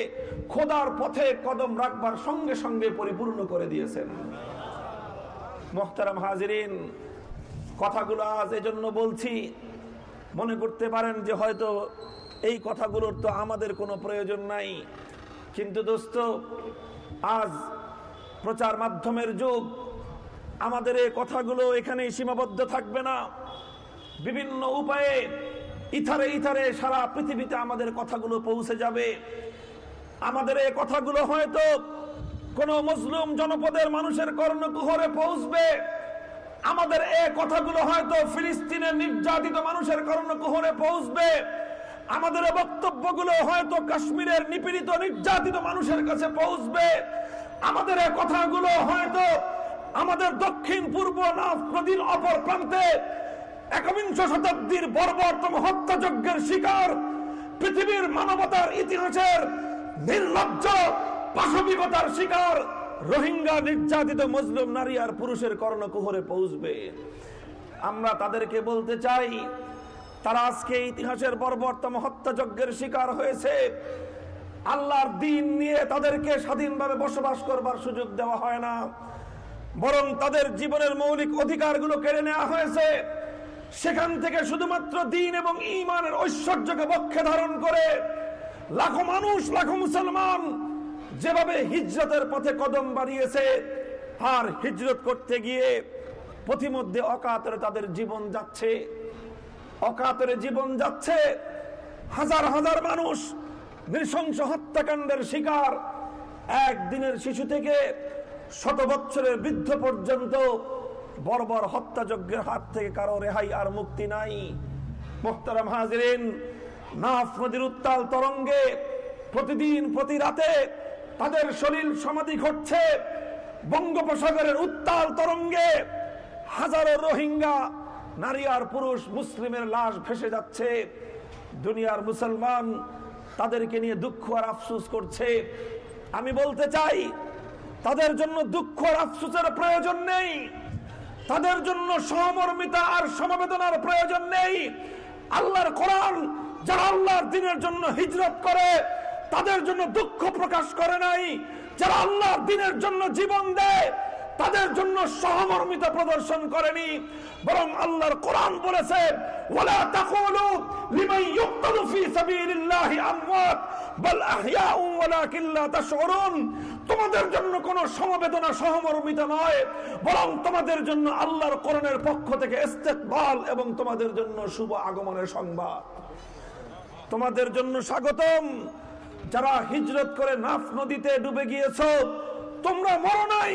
খোদার পথে কদম রাখবার সঙ্গে সঙ্গে পরিপূর্ণ করে দিয়েছেন। মোহতারাম হাজিরিন কথাগুলো আজ এজন্য বলছি, মনে করতে পারেন যে হয়তো এই কথাগুলোর তো আমাদের কোনো প্রয়োজন নাই। কিন্তু দোস্ত, আজ প্রচার মাধ্যমের যুগ। আমাদের এই কথাগুলো এখানে সীমাবদ্ধ থাকবে না। বিভিন্ন উপায়ে ইথারে ইথারে সারা পৃথিবীতে আমাদের কথাগুলো পৌঁছে যাবে। আমাদের এই কথাগুলো হয়তো কোন মুসলিম জনপদের মানুষের কর্ণকুহরে পৌঁছবে। আমাদের এ কথাগুলো হয়তো ফিলিস্তিনের নির্যাতিত মানুষের কর্ণকুহরে পৌঁছবে। আমাদের বক্তব্যগুলো হয়তো কাশ্মীরের নিপীড়িত নির্যাতিত মানুষের কাছে পৌঁছবে। আমাদের এ কথাগুলো হয়তো আমাদের দক্ষিণ, পূর্ব নদীর অপর প্রান্তে একবিংশ শতাব্দীর বর্বরতম হত্যাযজ্ঞের শিকার পৃথিবীর মানবতার ইতিহাসের নির্লজ্জ পাশবিকতার শিকার রোহিঙ্গা নির্যাতিত মুসলিম নারী আর পুরুষের কর্ণকুহরে পৌঁছবে। আমরা তাদেরকে বলতে চাই, তারা আজকে ইতিহাসের বর্বরতম হত্যাযজ্ঞের শিকার হয়েছে। আল্লাহর দিন নিয়ে তাদেরকে স্বাধীনভাবে বসবাস করবার সুযোগ দেওয়া হয় না। বরং তাদের জীবনের মৌলিক অধিকারগুলো কেড়ে নেওয়া হয়েছে। সেখান থেকে শুধুমাত্র দিন এবং ইমানের ঐশ্বর্যকে পক্ষে ধারণ করে লাখো মানুষ, লাখো মুসলমান যেভাবে হিজরতের পথে কদম বাড়িয়েছে, আর হিজরত করতে গিয়ে পথিমধ্যে অকাতরে তাদের জীবন যাচ্ছে। অকাতরে জীবন যাচ্ছে। হাজার হাজার মানুষ নৃশংস হত্যাকাণ্ডের শিকার। একদিনের শিশু থেকে শত বছরের বৃদ্ধ পর্যন্ত বর্বর হত্যাযজ্ঞের হাত থেকে কারও রেহাই আর মুক্তি নাই। মোহতারাম হাজরেন, নাফ নদীর উত্তাল তরঙ্গে প্রতিদিন, প্রতি রাতে তাদের শরীর সমাধি ঘটছে বঙ্গোপসাগরের উত্তাল তরঙ্গে। হাজারো রোহিঙ্গা, নারী আর পুরুষ মুসলিমের লাশ ভেসে যাচ্ছে। দুনিয়ার মুসলমান তাদেরকে নিয়ে দুঃখ আর আফসুস করছে। আমি বলতে চাই, তাদের জন্য দুঃখ আর আফসুসের প্রয়োজন নেই। তাদের জন্য সহমর্মিতা আর সমবেদনার প্রয়োজন নেই। আল্লাহর কোরআন যারা আল্লাহর দিনের জন্য হিজরত করে তাদের জন্য দুঃখ প্রকাশ করে নাই। যারা আল্লাহর দিনের জন্য জীবন দেয়, তাদের জন্য সহমর্মিতা প্রদর্শন করেনি। বরং আল্লাহর কোরআন বলেছে, ওয়ালা তাকুলু লিমান ফি সাবিলিল্লাহি আমওয়াত, বাল আহইয়াউ ওয়ালাকিন লা তাশউরুন। তোমাদের জন্য কোনো সমবেদনা সহমর্মিতা নয়, বরং তোমাদের জন্য আল্লাহর কোরআনের পক্ষ থেকে এবং তোমাদের জন্য শুভ আগমনের সংবাদ। তোমাদের জন্য স্বাগতম। যারা হিজরত করে নাফ নদীতে ডুবে গিয়েছ, তোমরা মরো নাই,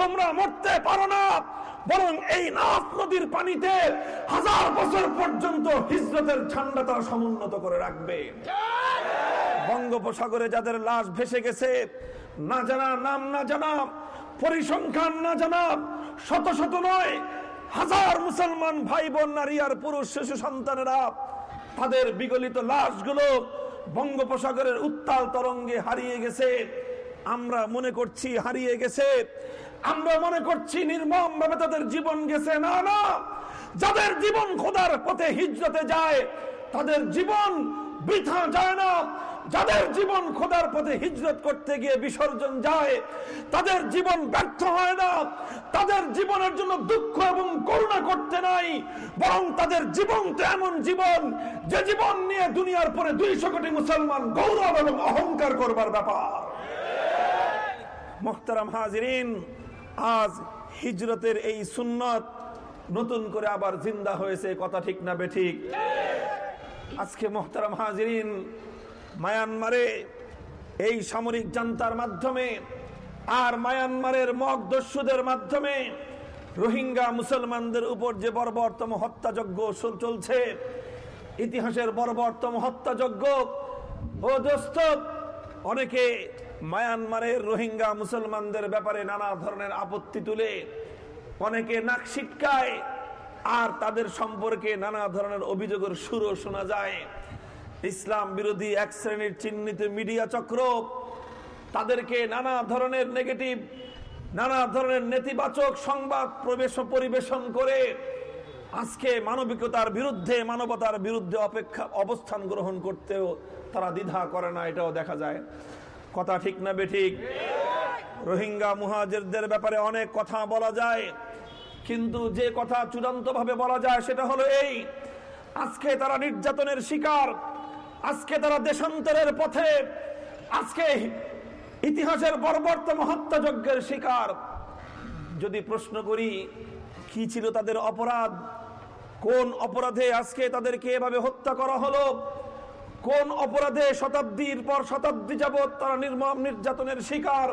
তোমরা মরতে পারো না, বরং এই নাফ নদীর পানিতে হাজার বছর পর্যন্ত হিজরতের ঠান্ডা তারা সমুন্নত করে রাখবে। বঙ্গোপসাগরে যাদের লাশ ভেসে গেছে, না জানা নাম, না জানা পরিসংখ্যান, না জানা শত শত নয়, হাজার মুসলমান ভাই বোন নারী আর পুরুষ, শিশু, সন্তানেরা তাদের বিগলিত লাশগুলো বঙ্গোপসাগরের উত্তাল তরঙ্গে হারিয়ে গেছে। আমরা মনে করছি হারিয়ে গেছে। আমরা মনে করছি নির্মম ভাবে তাদের জীবন গেছে। না না, যাদের জীবন খোদার পথে হিজরতে যায়, তাদের জীবন বৃথা যায় না। যাদের জীবন খোদার পথে হিজরত করতে গিয়ে বিসর্জন যায়, তাদের জীবন ব্যর্থ হয় না। তাদের জীবনের জন্য দুঃখ এবং করুণা করতে নাই, বরং তাদের জীবন তো এমন জীবন, যে জীবন নিয়ে দুনিয়ার পরে দুইশো কোটি মুসলমান গৌরব এবং অহংকার করবার ব্যাপার। মোখতারাম হাজিরিন, আজ হিজরতের এই সুন্নত নতুন করে আবার জিন্দা হয়েছে, কথা ঠিক না বেঠিক আজকে মোহতারাম হাজিরিন মায়ানমারে এই সামরিক জান্তার মাধ্যমে আর মায়ানমারের মগদস্যুদের মাধ্যমে রোহিঙ্গা মুসলমানদের উপর যে বর্বরতম হত্যাযজ্ঞ চলছে, ইতিহাসের বর্বরতম হত্যাযজ্ঞ। ও দোস্ত, অনেকে মায়ানমারের রোহিঙ্গা মুসলমানদের ব্যাপারে নানা ধরনের আপত্তি তুলে, অনেকে নাক ছিটকায় আর তাদের সম্পর্কে নানা ধরনের অভিযোগের সুরও শোনা যায়। ইসলাম বিরোধী এক শ্রেণির চিহ্নিত মিডিয়া চক্র তাদেরকে নানা ধরনের নেগেটিভ, নানা ধরনের নেতিবাচক সংবাদ প্রবেশ পরিবেশন করে আজকে মানবিকতার বিরুদ্ধে, মানবতার বিরুদ্ধে অপেক্ষা, অবস্থান গ্রহণ করতেও তারা দ্বিধা করে না, এটাও দেখা যায়। কথা ঠিক না বেঠিক রোহিঙ্গা মুহাজিরদের ব্যাপারে অনেক কথা বলা যায়। কিন্তু যে কথা চূড়ান্ত ভাবে বলা যায় সেটা হলো এই। আজকে তারা নির্যাতনের শিকার, আজকে তারা দেশান্তরের পথে, আজকে ইতিহাসের বর্বর্তম হত্যাযজ্ঞের শিকার। যদি প্রশ্ন করি, কি ছিল তাদের অপরাধ? কোন অপরাধে আজকে তাদেরকে এভাবে হত্যা করা হলো? কোন অপরাধে শতাব্দীর পর শতাব্দী যাবৎ তারা নির্মম নির্যাতনের শিকার?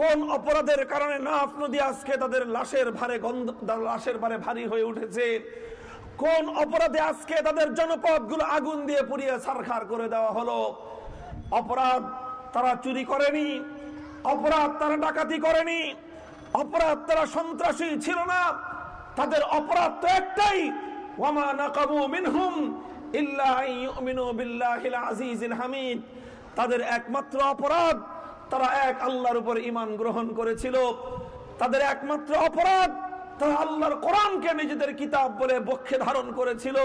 কোন অপরাধের কারণে নাফ নদী আজকে তাদের লাশের ভারে গন্ধ লাশের ভারে ভারী হয়ে উঠেছে? কোন অপরাধে আজকে তাদের জনপদগুলো আগুন দিয়ে পুড়িয়ে সারখার করে দেওয়া হলো? অপরাধ তারা চুরি করেনি, অপরাধ তারা ডাকাতি করেনি, অপরাধ তারা সন্ত্রাসী ছিল না। তাদের অপরাধ তো একটাই, ওয়ামা নাকাবু মিনহুম ইল্লা আইয়ুমিনু বিল্লাহিল আজিজিল হামিদ। তাদের একমাত্র অপরাধ তারা এক আল্লাহর উপর ইমান গ্রহণ করেছিল। তাদের একমাত্র অপরাধ, তারা আল্লাহর কোরআনকে নিজেদের কিতাব বলে বক্ষে ধারণ করেছিল।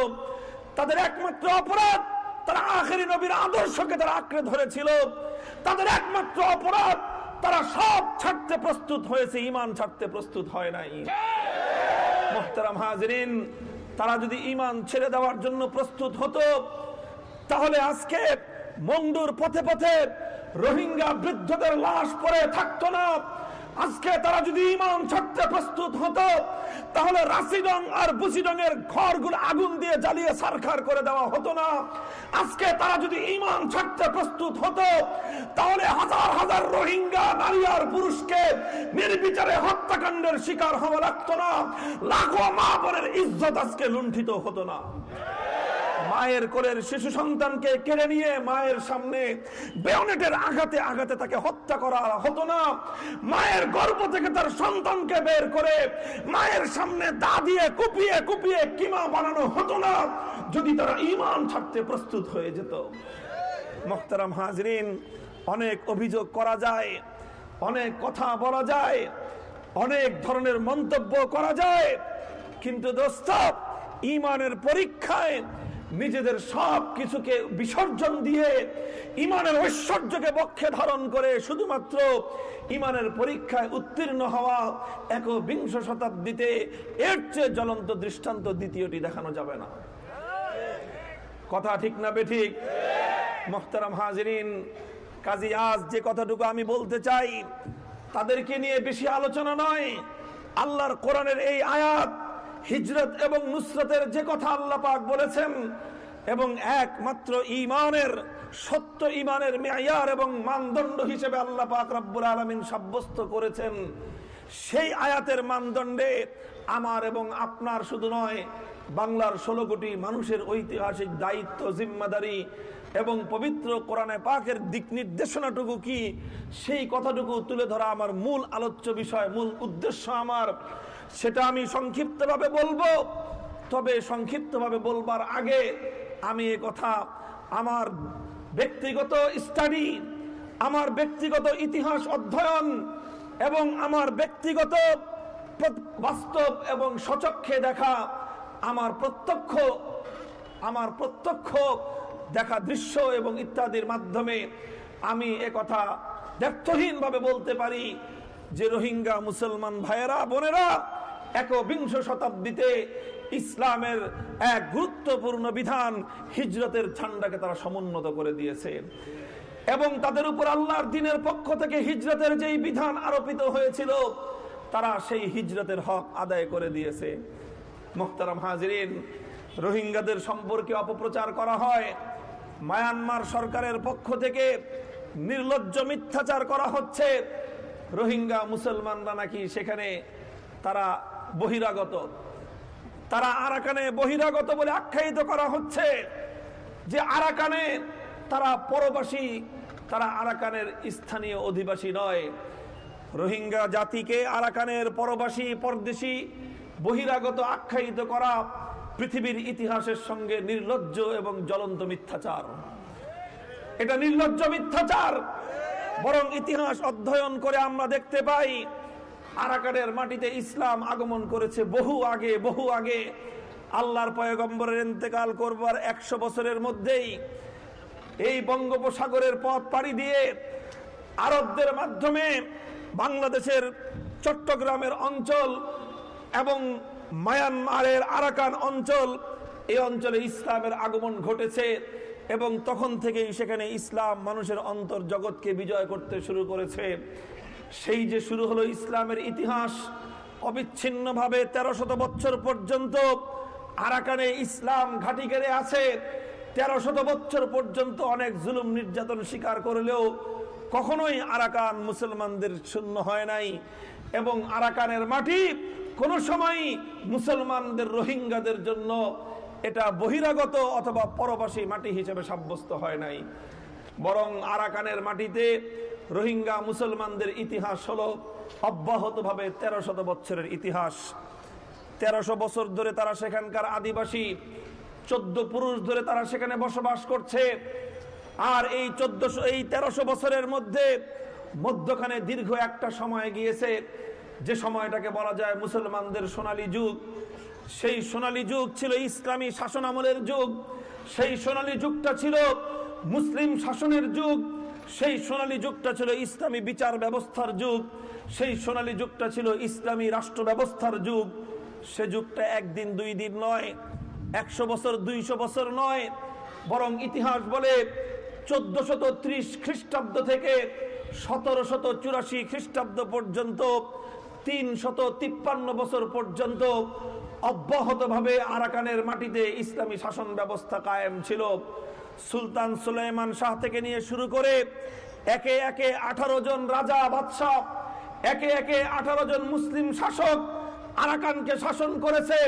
তাদের একমাত্র অপরাধ, তারা আখেরি নবীর আদর্শকে তারা আঁকড়ে ধরেছিল। তাদের একমাত্র অপরাধ, তারা সব ছাড়তে প্রস্তুত হয়েছে ইমান ছাড়তে প্রস্তুত হয় নাই। মোহতারাম হাজরিন, তারা যদি ইমান ছেড়ে দেওয়ার জন্য প্রস্তুত হতো, তাহলে আজকে মন্ডুর পথে পথে রোহিঙ্গা বৃদ্ধদের লাশ পরে থাকতো না। আজকে তারা যদি ইমান ছাড়তে প্রস্তুত হতো, তাহলে রাশিডং আর বুসিডং এর ঘরগুলো আগুন দিয়ে জ্বালিয়ে সারখার করে দেওয়া হতো না। আজকে তারা যদি ইমান ছাড়তে প্রস্তুত হতো, তাহলে হাজার হাজার রোহিঙ্গা নারী আর পুরুষকে নির্বিচারে হত্যাকাণ্ডের শিকার হওয়া লাগতো না। লাখো মা বোনের ইজ্জত আজকে লুণ্ঠিত হতো না। মায়ের কোলের শিশু সন্তানকে কেড়ে নিয়ে মায়ের সামনে বেয়নেটের আঘাতে আঘাতে তাকে হত্যা করা হতো না। মায়ের গর্ভ থেকে তার সন্তানকে বের করে মায়ের সামনে দা দিয়ে কুপিয়ে কুপিয়ে কিমা বানানো হতো না। যদি তারা ইমান ছাড়তে প্রস্তুত হয়ে যেত। মোখতারাম হাজরিন, অনেক অভিযোগ করা যায়, অনেক কথা বলা যায়, অনেক ধরনের মন্তব্য করা যায়। কিন্তু দোস্ত ইমানের পরীক্ষায় নিজেদের সব কিছুকে বিসর্জন দিয়ে ইমানের ঐশ্বর্যকে বক্ষে ধারণ করে শুধুমাত্র ইমানের পরীক্ষায় উত্তীর্ণ হওয়া একবিংশ শতাব্দীতে এর চেয়ে জ্বলন্ত দৃষ্টান্ত দ্বিতীয়টি দেখানো যাবে না। কথা ঠিক না বেঠিক? মোহতারাম হাজরিন, কাজী আজ যে কথাটুকু আমি বলতে চাই, তাদেরকে নিয়ে বেশি আলোচনা নয়। আল্লাহর কোরআনের এই আয়াত হিজরত এবং নুসরতের যে কথা আল্লাহ পাক বলেছেন, এবং একমাত্র ইমানের সত্য ইমানের মেয়ার এবং মানদণ্ড হিসেবে আল্লাহ পাক রব্বুল আলমিন সাব্যস্ত করেছেন। সেই আয়াতের মানদণ্ডে আমার এবং আপনার শুধু নয়, বাংলার ষোলো কোটি মানুষের ঐতিহাসিক দায়িত্ব, জিম্মাদারি এবং পবিত্র কোরআনে পাকের দিক নির্দেশনাটুকু কি? সেই কথাটুকু তুলে ধরা আমার মূল আলোচ্য বিষয়, মূল উদ্দেশ্য আমার। সেটা আমি সংক্ষিপ্তভাবে বলব। তবে সংক্ষিপ্তভাবে বলবার আগে আমি এ কথা আমার ব্যক্তিগত স্টাডি, আমার ব্যক্তিগত ইতিহাস অধ্যয়ন এবং আমার ব্যক্তিগত বাস্তব এবং সচক্ষে দেখা, আমার প্রত্যক্ষ আমার প্রত্যক্ষ দেখা দৃশ্য এবং ইত্যাদির মাধ্যমে আমি কথা ব্যর্থহীনভাবে বলতে পারি যে রোহিঙ্গা মুসলমান ভাইয়েরা, বোনেরা একবিংশ শতাব্দীতে ইসলামের এক গুরুত্বপূর্ণ বিধান হিজরতের ঝান্ডাকে তারা সমুন্নত করে দিয়েছে। এবং তাদের উপর আল্লাহর দিনের পক্ষ থেকে হিজরতের যেই বিধান আরোপিত হয়েছিল, তারা সেই হিজরতের হক আদায় করে দিয়েছে। মোহতারাম হাজরিন, রোহিঙ্গাদের সম্পর্কে অপপ্রচার করা হয়। মায়ানমার সরকারের পক্ষ থেকে নির্লজ্জ মিথ্যাচার করা হচ্ছে। রোহিঙ্গা মুসলমানরা নাকি সেখানে তারা বহিরাগত। তারা আরাকানে বহিরাগত বলে আখ্যায়িত করা হচ্ছে যে আরাকানে তারা পরবাসী, তারা আরাকানের স্থানীয় অধিবাসী নয়। রোহিঙ্গা জাতিকে আরাকানের পরবাসী, পরদেশী বহিরাগত আখ্যায়িত করা পৃথিবীর ইতিহাসের সঙ্গে নির্লজ্জ এবং জ্বলন্ত মিথ্যাচার। এটা নির্লজ্জ মিথ্যাচার। বরং ইতিহাস অধ্যয়ন করে আমরা দেখতে পাই আরাকানের মাটিতে ইসলাম আগমন করেছে বহু আগে বহু আগে। আল্লাহর পয়গম্বরের ইন্তেকাল করবার একশো বছরের মধ্যেই এই বঙ্গোপসাগরের পথ পাড়ি দিয়ে আরবদের মাধ্যমে বাংলাদেশের চট্টগ্রামের অঞ্চল এবং মায়ানমারের আরাকান অঞ্চল, এই অঞ্চলে ইসলামের আগমন ঘটেছে এবং তখন থেকেই সেখানে ইসলাম মানুষের অন্তর জগৎকে বিজয় করতে শুরু করেছে। সেই যে শুরু হলো ইসলামের ইতিহাস, অবিচ্ছিন্নভাবে তেরো শত বছর পর্যন্ত আরাকানে ইসলাম ঘাটি গেড়ে আছে। তেরো শত বছর পর্যন্ত অনেক জুলুম নির্যাতন স্বীকার করলেও কখনোই আরাকান মুসলমানদের শূন্য হয় নাই। এবং আরাকানের মাটি কোন সময় মুসলমানদের রোহিঙ্গাদের জন্য এটা বহিরাগত অথবা পরবাসী মাটি হিসেবে সাব্যস্ত হয় নাই। বরং আরাকানের মাটিতে রোহিঙ্গা মুসলমানদের ইতিহাস হলো অব্যাহতভাবে তেরো শত বছরের ইতিহাস। তেরোশো বছর ধরে তারা সেখানকার আদিবাসী, চোদ্দ পুরুষ ধরে তারা সেখানে বসবাস করছে। আর এই চোদ্দশো এই তেরোশো বছরের মধ্যে মধ্যখানে দীর্ঘ একটা সময় গিয়েছে। যে সময়টাকে বলা যায় মুসলমানদের সোনালী যুগ। সেই সোনালী যুগ ছিল ইসলামী শাসন আমলের যুগ। সেই সোনালী যুগটা ছিল মুসলিম শাসনের যুগ। সেই সোনালী যুগটা ছিল ইসলামী বিচার ব্যবস্থার যুগ, সেই সোনালী যুগটা ছিল ইসলামী রাষ্ট্র ব্যবস্থার যুগ। সে যুগটা একদিন দুই দিন নয়, একশো বছর দুইশো বছর নয়, বরং ইতিহাস বলে চোদ্দ শত ত্রিশ খ্রিস্টাব্দ থেকে সতেরো শত চুরাশি খ্রিস্টাব্দ পর্যন্ত তিন শত তিপ্পান্ন বছর পর্যন্ত অব্যাহতভাবে আরাকানের মাটিতে ইসলামী শাসন ব্যবস্থা কায়েম ছিল। সুলতান সুলাইমান শাহ থেকে নিয়ে শুরু করে একে একে আঠারো জন রাজা, বাদশাহ, একে একে আঠারো জন মুসলিম শাসক আরাকানকে শাসন করেছে।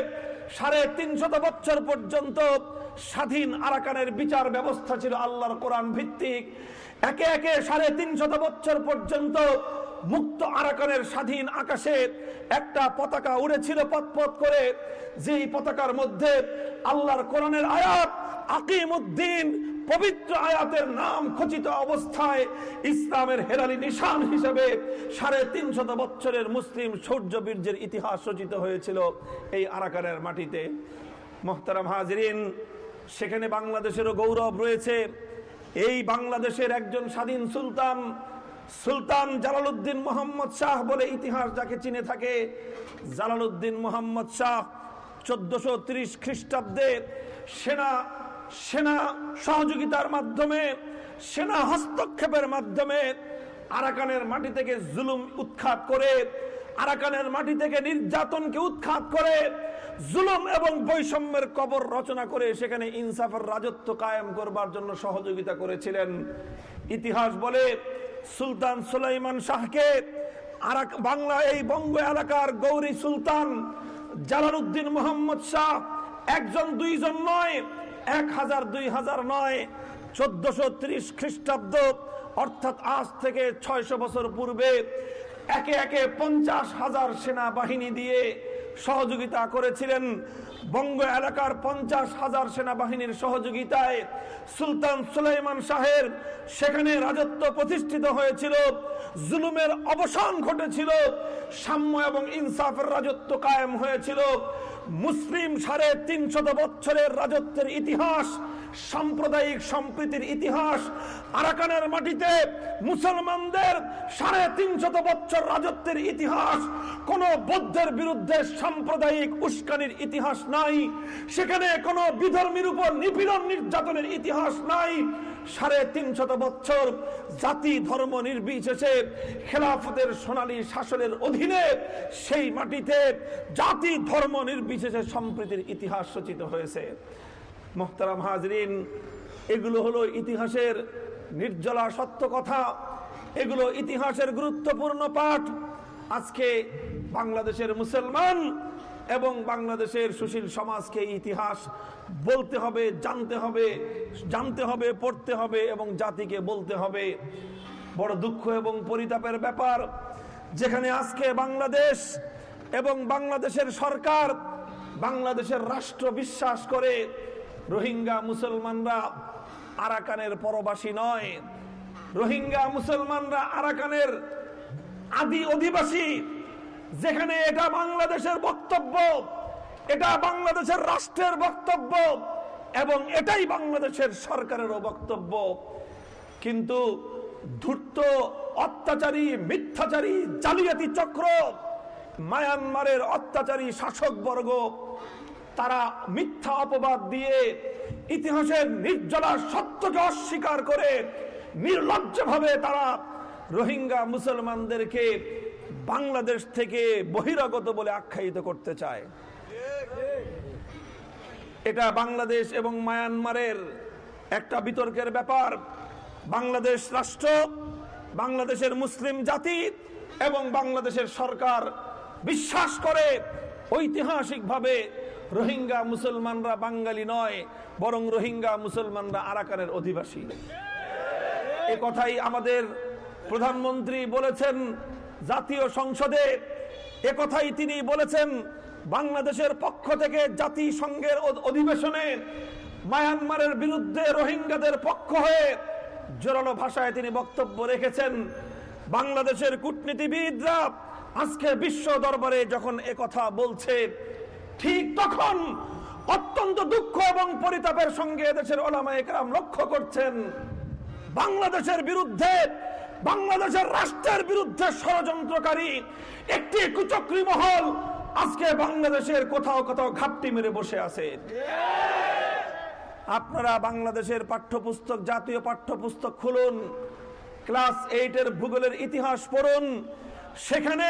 সাড়ে তিনশত বছর পর্যন্ত স্বাধীন আরাকানের বিচার ব্যবস্থা ছিল আল্লাহর কোরআন ভিত্তিক। একে একে সাড়ে তিনশত বছর পর্যন্ত মুক্ত আরাকানের স্বাধীন আকাশের একটা পতাকা উড়েছিল পথপথ করে। যেই পতাকার মধ্যে আল্লাহর কোরআনের আয়াত আকিম উদ্দিন পবিত্র আয়াতের নাম খচিত অবস্থায় ইসলামের হেরালি নিশান হিসেবে সাড়ে তিনশত বছরের মুসলিম সৌর্য বীর্যের ইতিহাস রচিত হয়েছিল এই আরাকানের মাটিতে। মোহতারাম হাজরিন, সেখানে বাংলাদেশেরও গৌরব রয়েছে। এই বাংলাদেশের একজন স্বাধীন সুলতান সুলতান জালালউদ্দিন মোহাম্মদ শাহ বলে ইতিহাস যাকে চিনে থাকে, জালালউদ্দিন মোহাম্মদ শাহ চোদ্দশো ত্রিশ খ্রিস্টাব্দে সেনা সেনা সহযোগিতার মাধ্যমে, সেনা হস্তক্ষেপের মাধ্যমে আরাকানের মাটি থেকে জুলুম উৎখাত করে, আরাকানের মাটি থেকে নির্যাতনকে উৎখাত করে, জুলুম এবং বৈষম্যের কবর রচনা করে সেখানে ইনসাফের রাজত্ব কায়েম করবার জন্য সহযোগিতা করেছিলেন। ইতিহাস বলে সুলতান সুলাইমান শাহকে বাংলা এই বঙ্গ এলাকার গৌরী সুলতান, জালালউদ্দিন মোহাম্মদ শাহ, একজন, দুইজন নয়, এক হাজার, দুই হাজার নয়, চোদ্দশো ত্রিশ খ্রিস্টাব্দ, অর্থাৎ আজ থেকে ছয়শো বছর পূর্বে একে একে পঞ্চাশ হাজার সেনাবাহিনী দিয়ে সহযোগিতা করেছিলেন বঙ্গ এলাকার পঞ্চাশ হাজার সেনাবাহিনীর সহযোগিতায় সুলতান সুলাইমান শাহের সেখানে রাজত্ব প্রতিষ্ঠিত হয়েছিল। জুলুমের অবসান ঘটেছিল। সাম্য এবং ইনসাফের রাজত্ব কায়েম হয়েছিল। মুসলিম সাড়ে তিনশত বছরের রাজত্বের ইতিহাস সাম্প্রদায়িক সম্প্রীতির ইতিহাস আরাকানের মাটিতে মুসলমানদের সাড়ে তিনশত বছর রাজত্বের ইতিহাস, কোন বৌদ্ধের বিরুদ্ধে সাম্প্রদায়িক উস্কানির ইতিহাস নাই, সেখানে কোনো বিধর্মীর উপর নিপীড়ন নির্যাতনের ইতিহাস নাই। সাড়ে তিনশত বছর জাতি ধর্ম নির্বিশেষে খেলাফতের সোনালী শাসনের অধীনে সেই মাটিতে জাতি ধর্ম নির্বিশেষে সম্প্রীতির ইতিহাস রচিত হয়েছে। মোহতারাম হাজরিন, এগুলো হলো ইতিহাসের নির্জলা সত্য কথা। এগুলো ইতিহাসের গুরুত্বপূর্ণ পাঠ। আজকে বাংলাদেশের মুসলমান এবং বাংলাদেশের সুশীল সমাজকে ইতিহাস বলতে হবে, জানতে হবে জানতে হবে, পড়তে হবে এবং জাতিকে বলতে হবে। বড় দুঃখ এবং পরিতাপের ব্যাপার, যেখানে আজকে বাংলাদেশ এবং বাংলাদেশের সরকার, বাংলাদেশের রাষ্ট্র বিশ্বাস করে রোহিঙ্গা মুসলমানরা আরাকানের পরবাসী নয়। রোহিঙ্গা মুসলমানরা আরাকানের আদি অধিবাসী। যেখানে এটা বাংলাদেশের বক্তব্য, এটা বাংলাদেশের রাষ্ট্রের বক্তব্য এবং এটাই বাংলাদেশের সরকারেরও বক্তব্য। কিন্তু ধূর্ত, অত্যাচারী, মিথ্যাচারী, জালিয়াতি চক্র, মায়ানমারের অত্যাচারী শাসক বর্গ তারা মিথ্যা অপবাদ দিয়ে ইতিহাসের নির্জলা সত্যকে অস্বীকার করে নির্লজ্জভাবে তারা রোহিঙ্গা মুসলমানদেরকে বাংলাদেশ থেকে বহিরাগত বলে আখ্যায়িত করতে চায়। এটা বাংলাদেশ এবং মায়ানমারের একটা বিতর্কের ব্যাপার। বাংলাদেশ রাষ্ট্র, বাংলাদেশের মুসলিম জাতি এবং বাংলাদেশের সরকার বিশ্বাস করে ঐতিহাসিকভাবে রোহিঙ্গা মুসলমানরা বাঙালি নয়, বরং রোহিঙ্গা মুসলমানরা আরাকানের অধিবাসী। এ কথাই আমাদের প্রধানমন্ত্রী বলেছেন জাতীয় সংসদে। এ কথাই তিনি বলেছেন বাংলাদেশের পক্ষ থেকে জাতিসংঘের অধিবেশনে মায়ানমারের বিরুদ্ধে রোহিঙ্গাদের পক্ষ হয়ে জোরালো ভাষায় তিনি বক্তব্য রেখেছেন। বাংলাদেশের কূটনীতিবিদরা আজকে বিশ্ব দরবারে যখন কথা বলছে ঠিক তখন অত্যন্ত দুঃখ এবং পরিতাপের সঙ্গে দেশের ওলামা একরাম লক্ষ্য করছেন, বাংলাদেশের বিরুদ্ধে, বাংলাদেশের রাষ্ট্রের বিরুদ্ধে ষড়যন্ত্রকারী একটি কুচক্রী মহল আজকে বাংলাদেশের কোথাও কোথাও ঘাপটি মেরে বসে আছে। আপনারা বাংলাদেশের পাঠ্যপুস্তক, জাতীয় পাঠ্যপুস্তক খুলুন, ক্লাস এইটের ভূগোলের ইতিহাস পড়ুন, সেখানে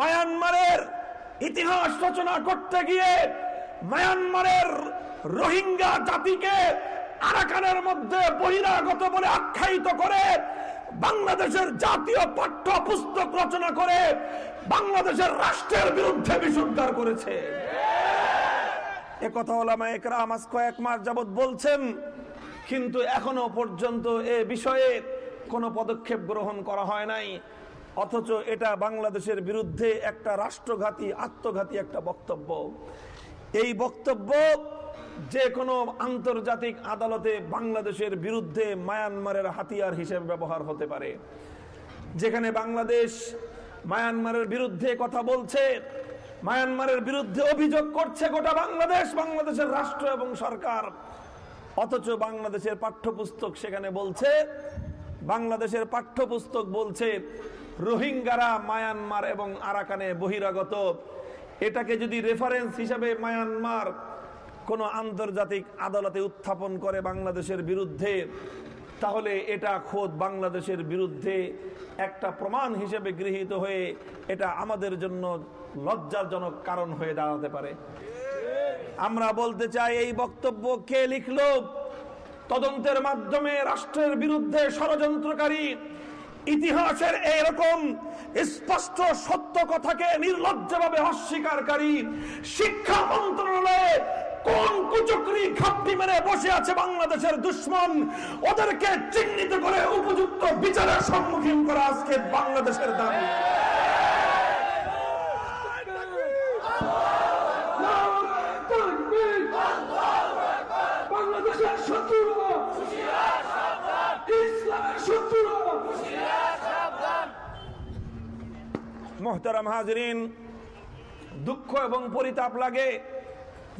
মায়ানমারের ইতিহাস রচনা করতে গিয়ে মায়ানমারের রোহিঙ্গা জাতিকে আরাকানের মধ্যে বহিরাগত বলে আখ্যায়িত করে বাংলাদেশের জাতীয় পাঠ্য পুস্তক রচনা করে বাংলাদেশের রাষ্ট্রের বিরুদ্ধে বিশুদ্ধার করেছে। একথা ওলামা একরাম আজ কয়েক মাস যাবৎ বলছেন, কিন্তু এখনও পর্যন্ত এ বিষয়ে কোনো পদক্ষেপ গ্রহণ করা হয় নাই। অথচ এটা বাংলাদেশের বিরুদ্ধে একটা রাষ্ট্রঘাতী, আত্মঘাতী একটা বক্তব্য। এই বক্তব্য যে কোনো আন্তর্জাতিক আদালতে বাংলাদেশের বিরুদ্ধে মায়ানমারের হাতিয়ার হিসেবে ব্যবহার হতে পারে। যেখানে বাংলাদেশ মায়ানমারের বিরুদ্ধে কথা বলছে, মায়ানমারের বিরুদ্ধে অভিযোগ করছে গোটা বাংলাদেশ, বাংলাদেশের রাষ্ট্র এবং সরকার। অথচ বাংলাদেশের পাঠ্যপুস্তক সেখানে বলছে, বাংলাদেশের পাঠ্যপুস্তক বলছে রোহিঙ্গারা মায়ানমার এবং আরাকানে বহিরাগত। এটাকে যদি রেফারেন্স হিসাবে মায়ানমার কোন আন্তর্জাতিক আদালতে উত্থাপন করে বাংলাদেশের বিরুদ্ধে, তাহলে এটা খোদ বাংলাদেশের বিরুদ্ধে একটা প্রমাণ হিসেবে গৃহীত হয়ে এটা আমাদের জন্য লজ্জাজনক কারণ হয়ে দাঁড়াতে পারে। আমরা বলতে চাই, এই বক্তব্য কে লিখল? তদন্তের মাধ্যমে রাষ্ট্রের বিরুদ্ধে ষড়যন্ত্রকারী ইতিহাসের এরকম স্পষ্ট সত্য কথাকে নির্লজ্জভাবে অস্বীকারী শিক্ষা মন্ত্রণালয়ে কোন কুচকরি খাপটি মেরে বসে আছে বাংলাদেশের দুশ্মন? ওদেরকে চিহ্নিত করে উপযুক্ত বিচারের সম্মুখীন করা আজকে বাংলাদেশের দাবি। মোহতারাম হাজরিন, দুঃখ এবং পরিতাপ লাগে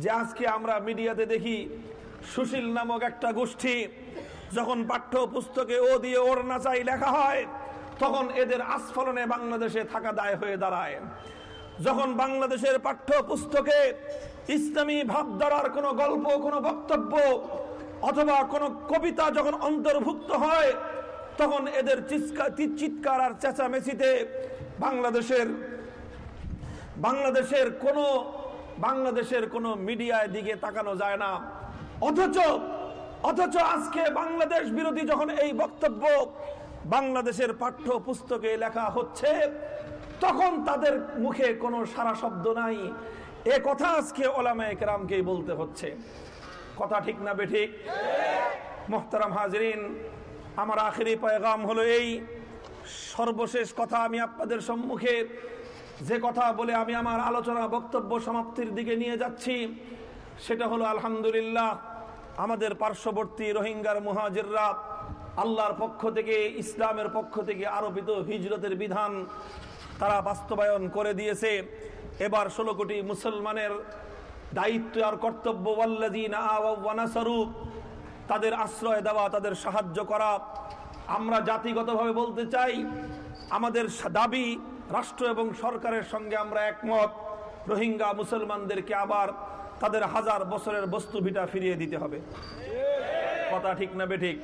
যে আজকে আমরা মিডিয়াতে দেখি সুশীল নামক একটা গোষ্ঠী যখন পাঠ্য পুস্তকে ও দিয়ে ওর নাচাই লেখা হয়, তখন এদের আস্ফলনে বাংলাদেশে থাকা দায় হয়ে দাঁড়ায়। যখন বাংলাদেশের পাঠ্য পুস্তকে ইসলামী ভাবধারার কোনো গল্প, কোনো বক্তব্য অথবা কোনো কবিতা যখন অন্তর্ভুক্ত হয়, তখন এদের চিৎকার আর চেঁচামেচিতে বাংলাদেশের বাংলাদেশের কোনো বাংলাদেশের কোনো মিডিয়ায় দিকে তাকানো যায় না। অথচ অথচ আজকে বাংলাদেশ বিরোধী যখন এই বক্তব্য বাংলাদেশের পাঠ্য পুস্তকে লেখা হচ্ছে, তখন তাদের মুখে কোনো সারা শব্দ নাই। এ কথা আজকে ওলামা একরামকেই বলতে হচ্ছে। কথা ঠিক না বেঠিক মোহতারাম হাজরিন, আমার আখেরি পয়গাম হলো এই সর্বশেষ কথা আমি আপনাদের সম্মুখে, যে কথা বলে আমি আমার আলোচনা বক্তব্য সমাপ্তির দিকে নিয়ে যাচ্ছি, সেটা হলো আলহামদুলিল্লাহ, আমাদের পার্শ্ববর্তী রোহিঙ্গার মুহাজিররা আল্লাহর পক্ষ থেকে, ইসলামের পক্ষ থেকে আরোপিত হিজরতের বিধান তারা বাস্তবায়ন করে দিয়েছে। এবার ষোলো কোটি মুসলমানের দায়িত্ব আর কর্তব্য স্বরূপ তাদের আশ্রয় দেওয়া, তাদের সাহায্য করা আমরা জাতিগতভাবে বলতে চাই, আমাদের দাবি রাষ্ট্র এবং সরকারের সঙ্গে আমরা একমত, রোহিঙ্গা মুসলমানদেরকে আবার তাদের হাজার বছরের বস্তু ভিটা ফিরিয়ে দিতে হবে। কথা ঠিক না বেঠিক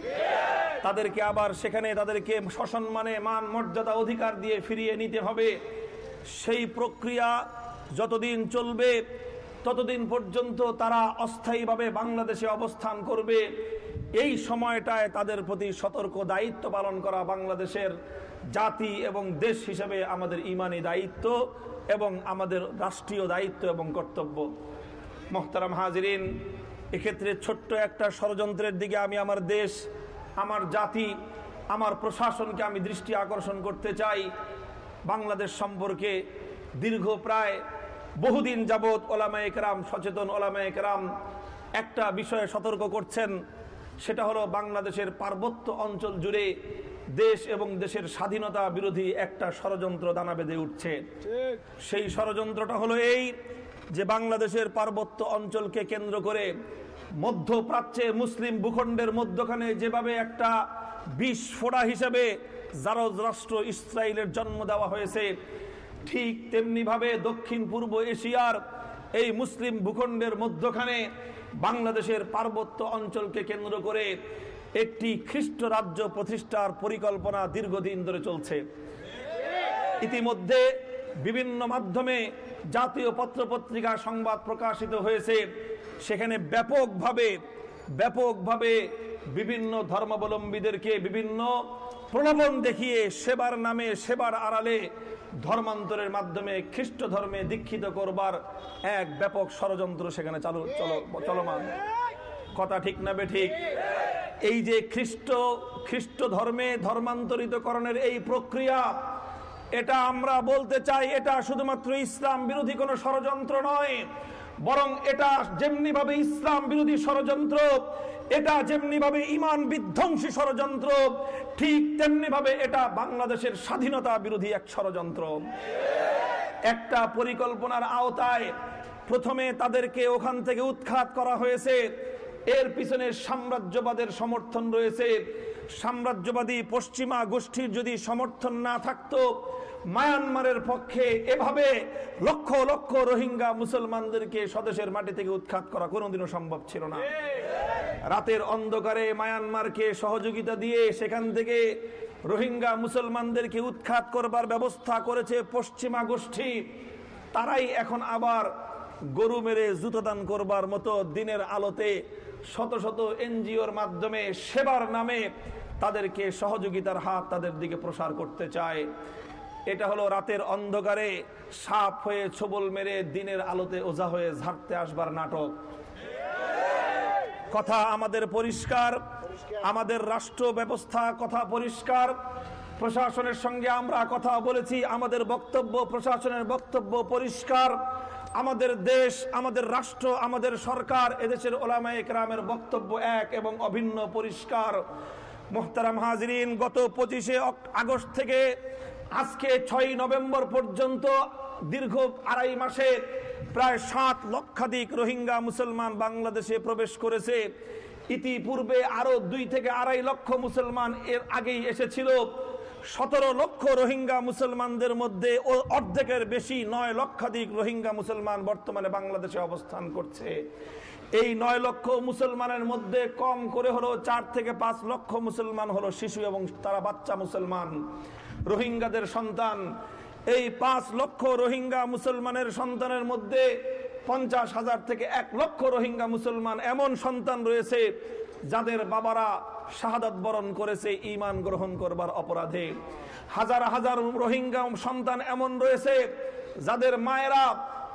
তাদেরকে আবার সেখানে তাদেরকে সসম্মানে মান মর্যাদা অধিকার দিয়ে ফিরিয়ে নিতে হবে। সেই প্রক্রিয়া যতদিন চলবে, ততদিন পর্যন্ত তারা অস্থায়ীভাবে বাংলাদেশে অবস্থান করবে। এই সময়টায় তাদের প্রতি সতর্ক দায়িত্ব পালন করা বাংলাদেশের জাতি এবং দেশ হিসেবে আমাদের ইমানি দায়িত্ব এবং আমাদের রাষ্ট্রীয় দায়িত্ব এবং কর্তব্য। মোহতারাম হাজরিন, এক্ষেত্রে ছোট্ট একটা ষড়যন্ত্রের দিকে আমি আমার দেশ, আমার জাতি, আমার প্রশাসনকে আমি দৃষ্টি আকর্ষণ করতে চাই। বাংলাদেশ সম্পর্কে দীর্ঘ প্রায় বহুদিন যাবৎ ওলামা একরাম সচেতন ওলামা একরাম একটা বিষয়ে সতর্ক করছেন। সেটা হলো বাংলাদেশের পার্বত্য অঞ্চল জুড়ে দেশ এবং দেশের স্বাধীনতা বিরোধী একটা ষড়যন্ত্র দানা বেঁধে উঠছে। সেই ষড়যন্ত্রটা হলো এই যে বাংলাদেশের পার্বত্য অঞ্চলকে কেন্দ্র করে মধ্যপ্রাচ্যে মুসলিম ভূখণ্ডের মধ্যখানে যেভাবে একটা বিষ ফোড়া হিসেবে জারজ রাষ্ট্র ইসরায়েলের জন্ম দেওয়া হয়েছে ঠিক তেমনিভাবে দক্ষিণ পূর্ব এশিয়ার এই মুসলিম ভূখণ্ডের মধ্যখানে বাংলাদেশের পার্বত্য অঞ্চলকে কেন্দ্র করে একটি খ্রিস্ট রাজ্য প্রতিষ্ঠার পরিকল্পনা দীর্ঘদিন ধরে চলছে। ইতিমধ্যে বিভিন্ন মাধ্যমে জাতীয় পত্রপত্রিকা সংবাদ প্রকাশিত হয়েছে। সেখানে ব্যাপকভাবে ব্যাপকভাবে বিভিন্ন ধর্মাবলম্বীদেরকে বিভিন্ন প্রলোভন দেখিয়ে সেবার নামে, সেবার আড়ালে ধর্মান্তরের মাধ্যমে খ্রিস্ট ধর্মে দীক্ষিত করবার এক ব্যাপক ষড়যন্ত্র সেখানে চালু চলমান। কথা ঠিক না বে ঠিক? এই যে খ্রিস্ট খ্রিস্ট ধর্মে ধর্মান্তরিতকরণের এই প্রক্রিয়া, এটা আমরা বলতে চাই, এটা শুধুমাত্র ইসলাম বিরোধী কোনো ষড়যন্ত্র নয়, বরং এটা যেমনি ভাবে ইসলাম বিরোধী ষড়যন্ত্র এটা যেমনি ভাবে ইমান বিধ্বংসী ষড়যন্ত্র, ঠিক তেমনি ভাবে এটা বাংলাদেশের স্বাধীনতা বিরোধী এক ষড়যন্ত্র। একটা পরিকল্পনার আওতায় প্রথমে তাদেরকে ওখান থেকে উৎখাত করা হয়েছে। এর পিছনে সাম্রাজ্যবাদের সমর্থন রয়েছে। সাম্রাজ্যবাদী পশ্চিমা গোষ্ঠীর যদি সমর্থন না থাকতো মায়ানমারের পক্ষে এভাবে লক্ষ লক্ষ রোহিঙ্গা মুসলমানদেরকে স্বদেশের মাটি থেকে উৎখাত করা কোনোদিনও সম্ভব ছিল না। রাতের অন্ধকারে মায়ানমারকে সহযোগিতা দিয়ে সেখান থেকে রোহিঙ্গা মুসলমানদেরকে উৎখাত করবার ব্যবস্থা করেছে পশ্চিমা গোষ্ঠী তারাই এখন আবার গরু মেরে জুতোদান করবার মতো দিনের আলোতে শত শত এনজিওর মাধ্যমে সেবার নামে তাদেরকে সহযোগিতার হাত তাদের দিকে প্রসার করতে চায়। এটা হলো রাতের অন্ধকারে সাপ হয়ে ছবল মেরে দিনের আলোতে ওঝা হয়ে ঝাড়তে আসবার নাটক। কথা আমাদের পরিষ্কার, আমাদের রাষ্ট্র ব্যবস্থা কথা পরিষ্কার। প্রশাসনের সঙ্গে আমরা কথা বলেছি, আমাদের বক্তব্য, প্রশাসনের বক্তব্য পরিষ্কার। আমাদের দেশ, আমাদের রাষ্ট্র, আমাদের সরকার, এদেশের ওলামা একরামের বক্তব্য এক এবং অভিন্ন পরিষ্কার। মোহতারাম হাজরিন, গত পঁচিশে আগস্ট থেকে আজকে ছয় নভেম্বর পর্যন্ত দীর্ঘ আড়াই মাসে প্রায় সাত লক্ষাধিক রোহিঙ্গা মুসলমান বাংলাদেশে প্রবেশ করেছে। ইতিপূর্বে আরও দুই থেকে আড়াই লক্ষ মুসলমান এর আগেই এসেছিল। সতেরো লক্ষ রোহিঙ্গা মুসলমানদের মধ্যে ও অর্ধেকের বেশি নয় লক্ষাধিক রোহিঙ্গা মুসলমান বর্তমানে বাংলাদেশে অবস্থান করছে। এই নয় লক্ষ মুসলমানের মধ্যে কম করে হলো চার থেকে পাঁচ লক্ষ মুসলমান হলো শিশু এবং তারা বাচ্চা মুসলমান। রোহিঙ্গাদের সন্তান। এই পাঁচ লক্ষ রোহিঙ্গা মুসলমানের সন্তানের মধ্যে পঞ্চাশ হাজার থেকে এক লক্ষ রোহিঙ্গা মুসলমান এমন সন্তান রয়েছে, যাদের বাবারা শাহাদাত বরণ করেছে ইমান গ্রহণ করবার অপরাধে। হাজার হাজার রোহিঙ্গা সন্তান এমন রয়েছে, যাদের মায়েরা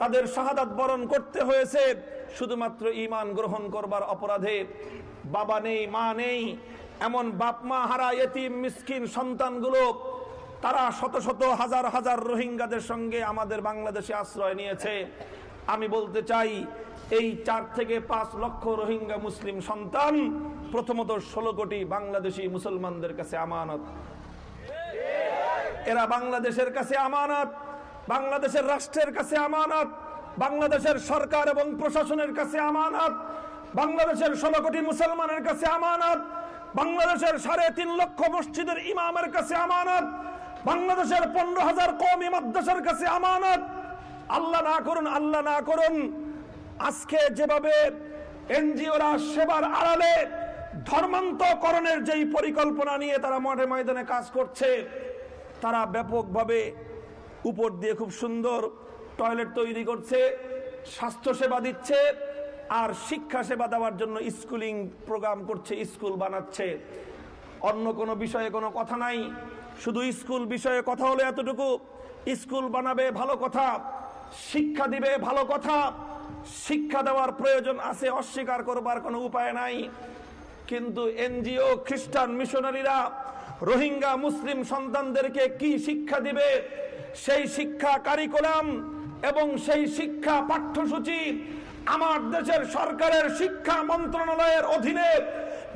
তাদের শাহাদাত বরণ করতে হয়েছে, শুধুমাত্র ইমান গ্রহণ করবার অপরাধে। বাবা নেই, মা নেই, এমন বাপমা হারা, এতিম, মিসকিন সন্তানগুলো তারা শত শত হাজার হাজার রোহিঙ্গাদের সঙ্গে আমাদের বাংলাদেশে আশ্রয় নিয়েছে। আমি বলতে চাই, এই চার থেকে পাঁচ লক্ষ রোহিঙ্গা মুসলিম সন্তান প্রথমত ষোলো কোটি বাংলাদেশি মুসলমানদের কাছে আমানত। এরা বাংলাদেশের কাছে আমানত, বাংলাদেশের রাষ্ট্রের কাছে আমানত, বাংলাদেশের সরকার এবং প্রশাসনের কাছে আমানত, বাংলাদেশের ষোলো কোটি মুসলমানের কাছে আমানত, বাংলাদেশের সাড়ে তিন লক্ষ মসজিদের ইমামের কাছে আমানত বাংলাদেশের পনেরো হাজার কমি মাদ্রাসার কাছে আমানত। আল্লাহ না করুন, আল্লাহ না করুন। আজকে যেভাবে এনজিওরা সেবার আড়ালে ধর্মান্তকরণের যেই পরিকল্পনা নিয়ে তারা মাঠে ময়দানে কাজ করছে, তারা ব্যাপকভাবে উপর দিয়ে খুব সুন্দর টয়লেট তৈরি করছে স্বাস্থ্য সেবা দিচ্ছে আর শিক্ষা সেবা দেওয়ার জন্য স্কুলিং প্রোগ্রাম করছে, স্কুল বানাচ্ছে। অন্য কোনো বিষয়ে কোনো কথা নাই। শুধু স্কুল বিষয়ে কথা হলে এতটুকু। স্কুল বানাবে ভালো কথা, শিক্ষা দিবে ভালো কথা, শিক্ষা দেওয়ার প্রয়োজন আছে, অস্বীকার করবার কোনো উপায় নাই। কিন্তু এনজিও, খ্রিস্টান মিশনারিরা, রোহিঙ্গা, মুসলিম সন্তানদেরকে কি শিক্ষা দিবে? সেই শিক্ষা কারিকুলাম এবং সেই শিক্ষা পাঠ্যসূচি আমার দেশের সরকারের শিক্ষা মন্ত্রণালয়ের অধীনে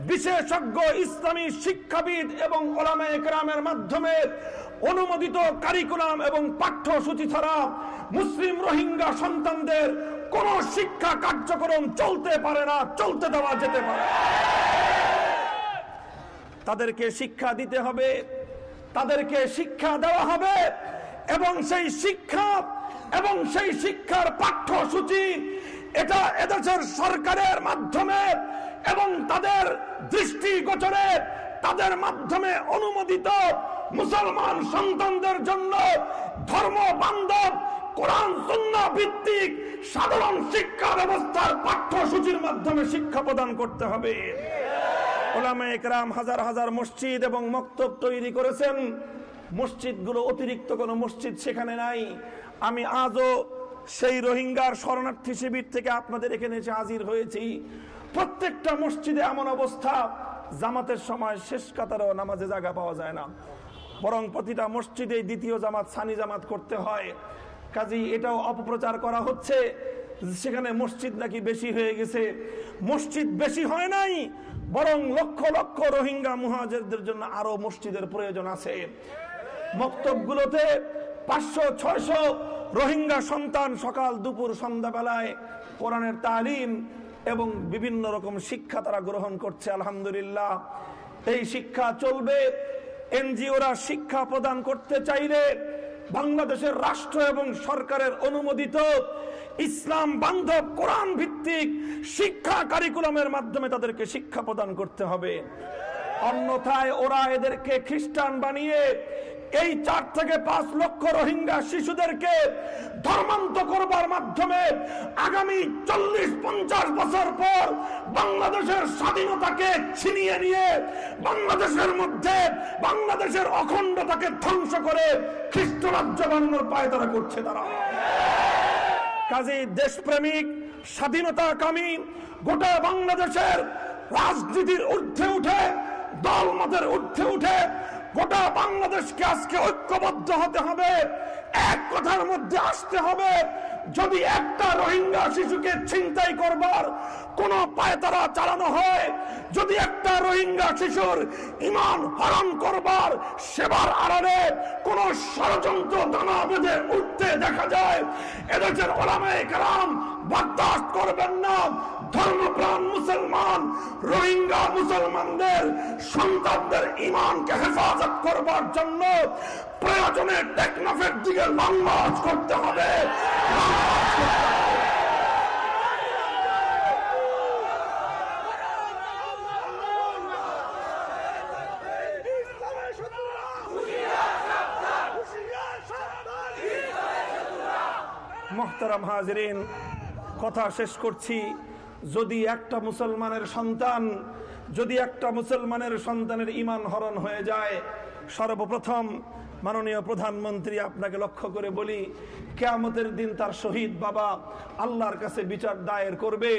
বিশেষজ্ঞ ইসলামী শিক্ষাবিদ এবং ওলামা মাধ্যমে অনুমোদিত কারিকুলাম এবং পাঠ্যসূচি ছাড়া মুসলিম রোহিঙ্গা সন্তানদের কোন শিক্ষা কার্যক্রম চলতে পারে না, চলতে দেওয়া যেতে পারে। তাদেরকে শিক্ষা দিতে হবে, তাদেরকে শিক্ষা দেওয়া হবে এবং সেই শিক্ষা এবং সেই শিক্ষার পাঠ্যসূচি এটা এদেশের সরকারের মাধ্যমে এবং তাদের দৃষ্টি দৃষ্টিগোচরে তাদের মাধ্যমে অনুমোদিত মুসলমান সন্তানদের জন্য ধর্ম বান্ধব, কোরআন ভিত্তিক সাধারণ শিক্ষা ব্যবস্থার পাঠ্যসূচির মাধ্যমে শিক্ষা প্রদান করতে হবে। ওলামা একরাম হাজার হাজার মসজিদ এবং মক্তব তৈরি করেছেন। মসজিদগুলো অতিরিক্ত কোনো মসজিদ সেখানে নাই। আমি আজও সেই রোহিঙ্গার শরণার্থী শিবির থেকে আপনাদের এখানে এসে হাজির হয়েছি। প্রত্যেকটা মসজিদে এমন অবস্থা, জামাতের সময় শেষ কাতারও নামাজে জায়গা পাওয়া যায় না। বরং প্রতিটা মসজিদে দ্বিতীয় জামাত, সানি জামাত করতে হয়। কাজী, এটাও অপপ্রচার করা হচ্ছে, সেখানে মসজিদ নাকি বেশি হয়ে গেছে। মসজিদ বেশি হয় নাই, বরং লক্ষ লক্ষ রোহিঙ্গা মুহাজেরদের জন্য আরও মসজিদের প্রয়োজন আছে। মক্তবগুলোতে পাঁচশো, ছয়শো রোহিঙ্গা সন্তান সকাল দুপুর সন্ধ্যাবেলায় কোরআনের তালিম এবং বিভিন্ন রকম শিক্ষা তারা গ্রহণ করছে, আলহামদুলিল্লাহ। এই শিক্ষা চলবে। এনজিওরা শিক্ষা প্রদান করতে চাইলে বাংলাদেশের রাষ্ট্র এবং সরকারের অনুমোদিত ইসলাম বান্ধব কোরআন ভিত্তিক শিক্ষা কারিকুলামের মাধ্যমে তাদেরকে শিক্ষা প্রদান করতে হবে। অন্যথায় ওরা এদেরকে খ্রিস্টান বানিয়ে এই চার থেকে পাঁচ লক্ষ রোহিঙ্গা শিশুদেরকে ধর্মান্ত করবার মাধ্যমে আগামী চল্লিশ, পঞ্চাশ বছর পর বাংলাদেশের স্বাধীনতাকে ছিনিয়ে নিয়ে বাংলাদেশের মধ্যে, বাংলাদেশের অখণ্ডতাকে ধ্বংস করে খ্রিস্ট রাজ্য বানানোর পায় তারা করছে তারা। কাজে দেশপ্রেমিক, স্বাধীনতাকামী গোটা বাংলাদেশের রাজনীতির ঊর্ধ্বে উঠে দল মতের ঊর্ধ্বে উঠে গোটা বাংলাদেশকে আজকে ঐক্যবদ্ধ হতে হবে, এক কথার মধ্যে আসতে হবে। যদি একটা রোহিঙ্গা শিশুকে ছিনতাই করবার কোন পায়তারা চালানো হয়, যদি একটা রোহিঙ্গা শিশুর ইমান হরণ করবার সেবার আড়ালে কোন ষড়যন্ত্র দানা বেঁধে উঠতে দেখা যায়, এদেশের ওলামায়ে কালাম বরদাস্ত করবেন না। ধর্মপ্রাণ মুসলমান, রোহিঙ্গা মুসলমানদের সন্তানদের ইমানকে হেফাজত করবার জন্য প্রয়োজনে টেকনাফের দিকে লং মার্চ করতে হবে। হাজরিন, কথা শেষ করছি। যদি একটা মুসলমানের সন্তান, যদি একটা মুসলমানের সন্তানের ইমান হরণ হয়ে যায়, সর্বপ্রথম মাননীয় প্রধানমন্ত্রী আপনাকে লক্ষ্য করে বলি, কেয়ামতের দিন তার শহীদ বাবা আল্লাহর কাছে বিচার দায়ের করবে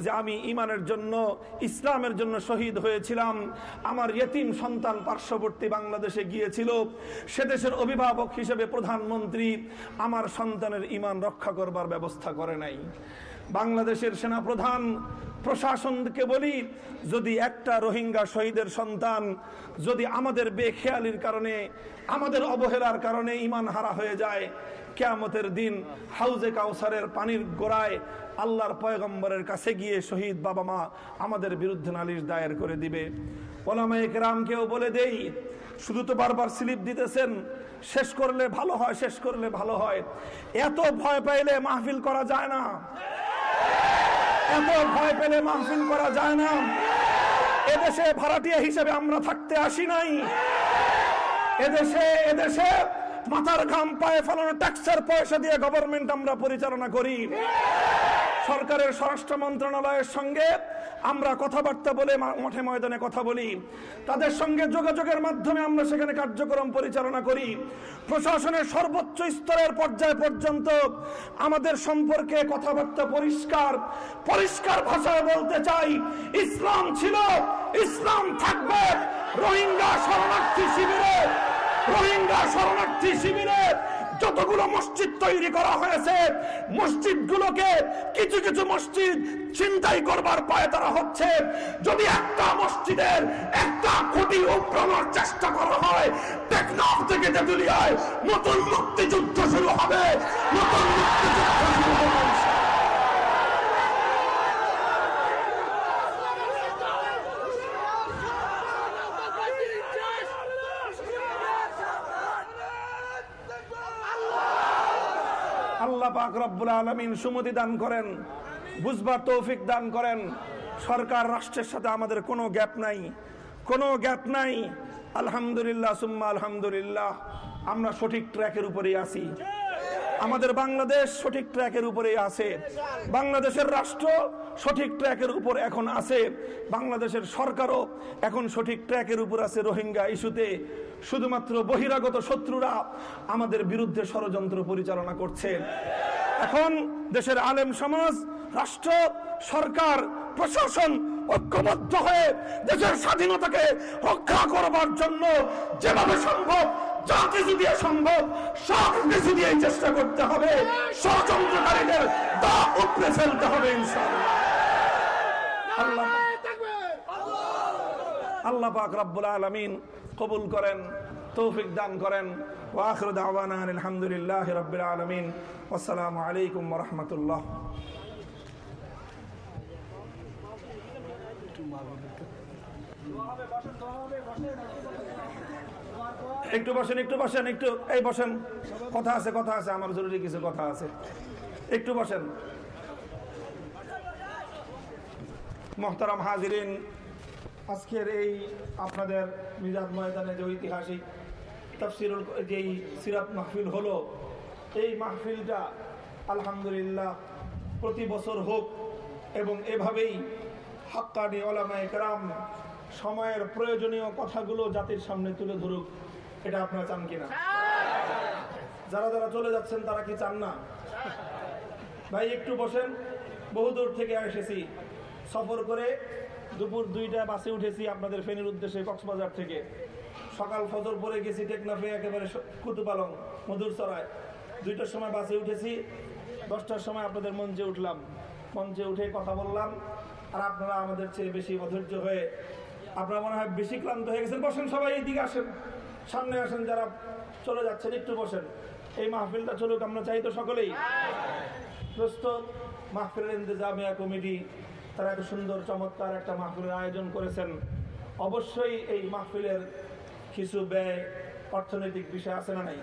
যে আমি ইমানের জন্য, ইসলামের জন্য শহীদ হয়েছিলাম। আমার ইয়েতিম সন্তান পার্শ্ববর্তী বাংলাদেশে গিয়েছিল। সে দেশের অভিভাবক হিসেবে প্রধানমন্ত্রী আমার সন্তানের ইমান রক্ষা করবার ব্যবস্থা করে নাই। বাংলাদেশের সেনা প্রধান প্রশাসনকে বলি, যদি একটা রোহিঙ্গা শহীদের সন্তান যদি আমাদের বেখেয়ালির কারণে, আমাদের অবহেলার কারণে ইমান হারা হয়ে যায়, কেয়ামতের দিন হাউজে কাউসারের পানির গোড়ায় আল্লাহর পয়গম্বরের কাছে গিয়ে শহীদ বাবা মা আমাদের বিরুদ্ধে নালিশ দায়ের করে দিবে। ওলামায়িক রামকেও বলে দেই, শুধু তো বারবার স্লিপ দিতেছেন, শেষ করলে ভালো হয়, শেষ করলে ভালো হয়। এত ভয় পাইলে মাহফিল করা যায় না। এত ভয় পেলে মাহফিল করা যায় না। এদেশে ভাড়াটিয়া হিসেবে আমরা থাকতে আসি নাই। এদেশে এদেশে মাথার ঘাম পায়ে ফেলানো ট্যাক্সের পয়সা দিয়ে গভর্নমেন্ট আমরা পরিচালনা করি। সরকারের স্বরাষ্ট্র মন্ত্রণালয়ের সঙ্গে আমরা কথাবার্তা বলে মাঠে ময়দানে কথা বলি। তাদের সঙ্গে যোগাযোগের মাধ্যমে আমরা সেখানে কার্যক্রম পরিচালনা করি। প্রশাসনের সর্বোচ্চ স্তরের পর্যায় পর্যন্ত আমাদের সম্পর্কে কথাবার্তা পরিষ্কার পরিষ্কার ভাষায় বলতে চাই, ইসলাম ছিল, ইসলাম থাকবে, রোহিঙ্গা শরণার্থী শিবিরে রোহিঙ্গা শরণার্থী শিবিরে যতগুলো মসজিদ তৈরি করা হয়েছে মসজিদ গুলোকে কিছু কিছু মসজিদ চিন্তাই করবার পায়ে তারা হচ্ছে। যদি একটা মসজিদের একটা কোটি উপড়ানোর চেষ্টা করা হয়, টেকনাফ থেকে তেতুলিয়ায় নতুন মুক্তিযুদ্ধ শুরু হবে। নতুন মুক্তিযুদ্ধ শুরু হবে। আল্লাহ পাক রব্বুল আলমিন সুমতি দান করেন, বুঝবার তৌফিক দান করেন। সরকার রাষ্ট্রের সাথে আমাদের কোনো গ্যাপ নাই। কোনো গ্যাপ নাই। আলহামদুলিল্লাহ, সুম্মা আলহামদুলিল্লাহ। আমরা সঠিক ট্র্যাকের উপরেই আছি। আমাদের বাংলাদেশ সঠিক ট্র্যাকের উপরেই আছে। বাংলাদেশের রাষ্ট্র সঠিক ট্র্যাকের উপর এখন আছে বাংলাদেশের সরকারও। এখন সঠিক ট্র্যাকের উপর আছে রোহিঙ্গা ইস্যুতে। শুধুমাত্র বহিরাগত শত্রুরা আমাদের বিরুদ্ধে ষড়যন্ত্র পরিচালনা করছে। এখন দেশের আলেম সমাজ, রাষ্ট্র, সরকার, প্রশাসন ঐক্যবদ্ধ হয়ে দেশের স্বাধীনতাকে রক্ষা করবার জন্য যেভাবে সম্ভব যা কিছু দিয়ে সম্ভব সব কিছু দিয়ে চেষ্টা করতে হবে, ষড়যন্ত্রকারীদের দা উপড়ে ফেলতে হবে ইনশাআল্লাহ। আল্লাহ আল্লাহ পাক রব্বুল আলামিন কবুল করেন তৌফিক দান করেন। ওয়াখির দাওয়ানা আলহামদুলিল্লাহ রাব্বিল আলামিন। আসসালামু আলাইকুম রাহমাতুল্লাহ। একটু বসেন একটু বসেন একটু এই বসেন। কথা আছে কথা আছে আমার জরুরি কিছু কথা আছে। একটু বসেন। মোহতারাম হাজিরিন, আজকের এই আপনাদের মিজাজ ময়দানে যে ঐতিহাসিক তফসিরুল যেই সিরাত মাহফিল হলো, এই মাহফিলটা আলহামদুলিল্লাহ প্রতি বছর হোক এবং এভাবেই হাক্কানি ওলামায়ে কেরাম সময়ের প্রয়োজনীয় কথাগুলো জাতির সামনে তুলে ধরুক, এটা আপনারা চান কিনা? যারা যারা চলে যাচ্ছেন তারা কি চান না? ভাই, একটু বসেন, বহুদূর থেকে এসেছি। সফর করে দুপুর দুইটা বাসে উঠেছি আপনাদের ফেনীর উদ্দেশ্যে কক্সবাজার থেকে। সকাল ফজর পরে গেছি টেকনাফে একেবারে কুতুপালং মধুর সরায় দুইটার সময় বাসে উঠেছি দশটার সময় আপনাদের মঞ্চে উঠলাম। মঞ্চে উঠে কথা বললাম আর আপনারা আমাদের চেয়ে বেশি অধৈর্য হয়ে আপনারা মনে হয় বেশি ক্লান্ত হয়ে গেছেন। বসেন সবাই এই এইদিকে আসেন। সামনে আসেন যারা চলে যাচ্ছেন একটু বসেন। এই মাহফিলটা চলুক আমরা চাই তো সকলেই। প্রস্ত মাহফিলের ইন্তজামিয়া কমিটি তারা এত সুন্দর, চমৎকার একটা মাহফিলের আয়োজন করেছেন। অবশ্যই এই মাহফিলের কিছু ব্যয়, অর্থনৈতিক বিষয় আছে না নাই?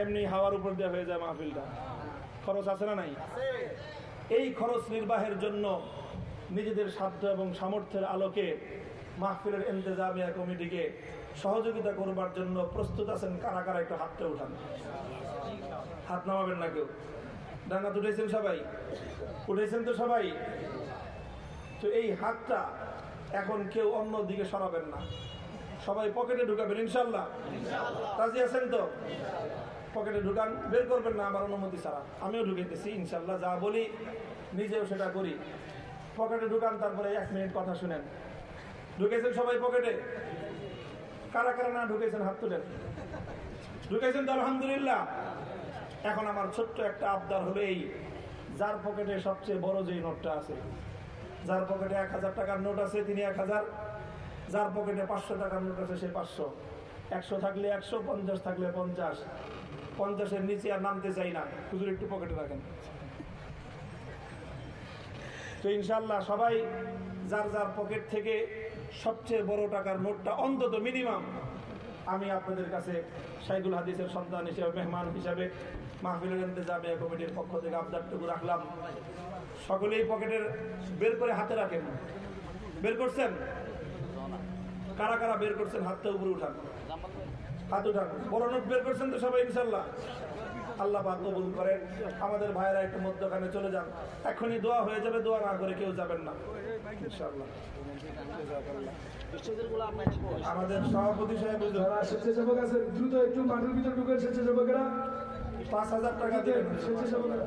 এমনি হাওয়ার উপর দেওয়া হয়ে যায় মাহফিলটা। খরচ আছে না নাই? এই খরচ নির্বাহের জন্য নিজেদের সাধ্য এবং সামর্থ্যের আলোকে মাহফিলের ইন্তজামিয়া কমিটিকে সহযোগিতা করবার জন্য প্রস্তুত আছেন। কারা কারা একটু হাতটা উঠান। হাত নামাবেন না কেউ। ডাঙ্গা উঠেছেন সবাই? উঠেছেন তো সবাই? তো এই হাতটা এখন কেউ অন্য দিকে সরাবেন না। সবাই পকেটে ঢুকাবেন ইনশাল্লাহ রাজি আছেন তো? পকেটে ঢুকান বের করবেন না আমার অনুমতি ছাড়া। আমিও ঢুকেতেছি ইনশাল্লাহ যা বলি নিজেও সেটা করি। পকেটে ঢুকান তারপরে এক মিনিট কথা শুনেন। ঢুকেছেন সবাই পকেটে? কারা কারা না ঢুকেছেন হাত তুলেন। ঢুকেছেন তো আলহামদুলিল্লাহ। এখন আমার ছোট্ট একটা আবদার হলো এই যার পকেটে সবচেয়ে বড় যেই নোটটা আছে যার পকেটে এক হাজার টাকার নোট আছে, তিনি এক হাজার। যার পকেটে পাঁচশো টাকার নোট আছে, সে পাঁচশো। একশো থাকলে একশো, পঞ্চাশ থাকলে পঞ্চাশ। পঞ্চাশের নিচে আর নামতে চাই না। হুজুর, একটু পকেটে রাখেন। তো ইনশাল্লাহ সবাই যার যার পকেট থেকে সবচেয়ে বড় টাকার নোটটা অন্তত মিনিমাম আমি আপনাদের কাছে সাইদুল হাদিসের সন্তান হিসেবে, মেহমান হিসাবে, মাহফিলের ইন্তজামিয়া কমিটির পক্ষ থেকে আবদারটুকু রাখলাম। সকলেই পকেটের বের করে হাতে রাখেন। বের করছেন? কারা কারা বের করছেন? হাতটা উপরে উঠান। হাত উঠান। বড় নোট বের করছেন তো সবাই ইনশাল্লাহ আল্লাহ পাক কবুল করেন। আমাদের ভাইয়েরা একটু মধ্যখানে চলে যান। এখনই দোয়া হয়ে যাবে দোয়া না করে কেউ যাবেন না ইনশাল্লাহ আমাদের সভাপতি সাহেব স্বেচ্ছাসেবক আছেন দ্রুত একটু মাঠের ভিতরে ঢুকে স্বেচ্ছাসেবকেরা। পাঁচ হাজার টাকা দিলেন স্বেচ্ছাসেবকেরা।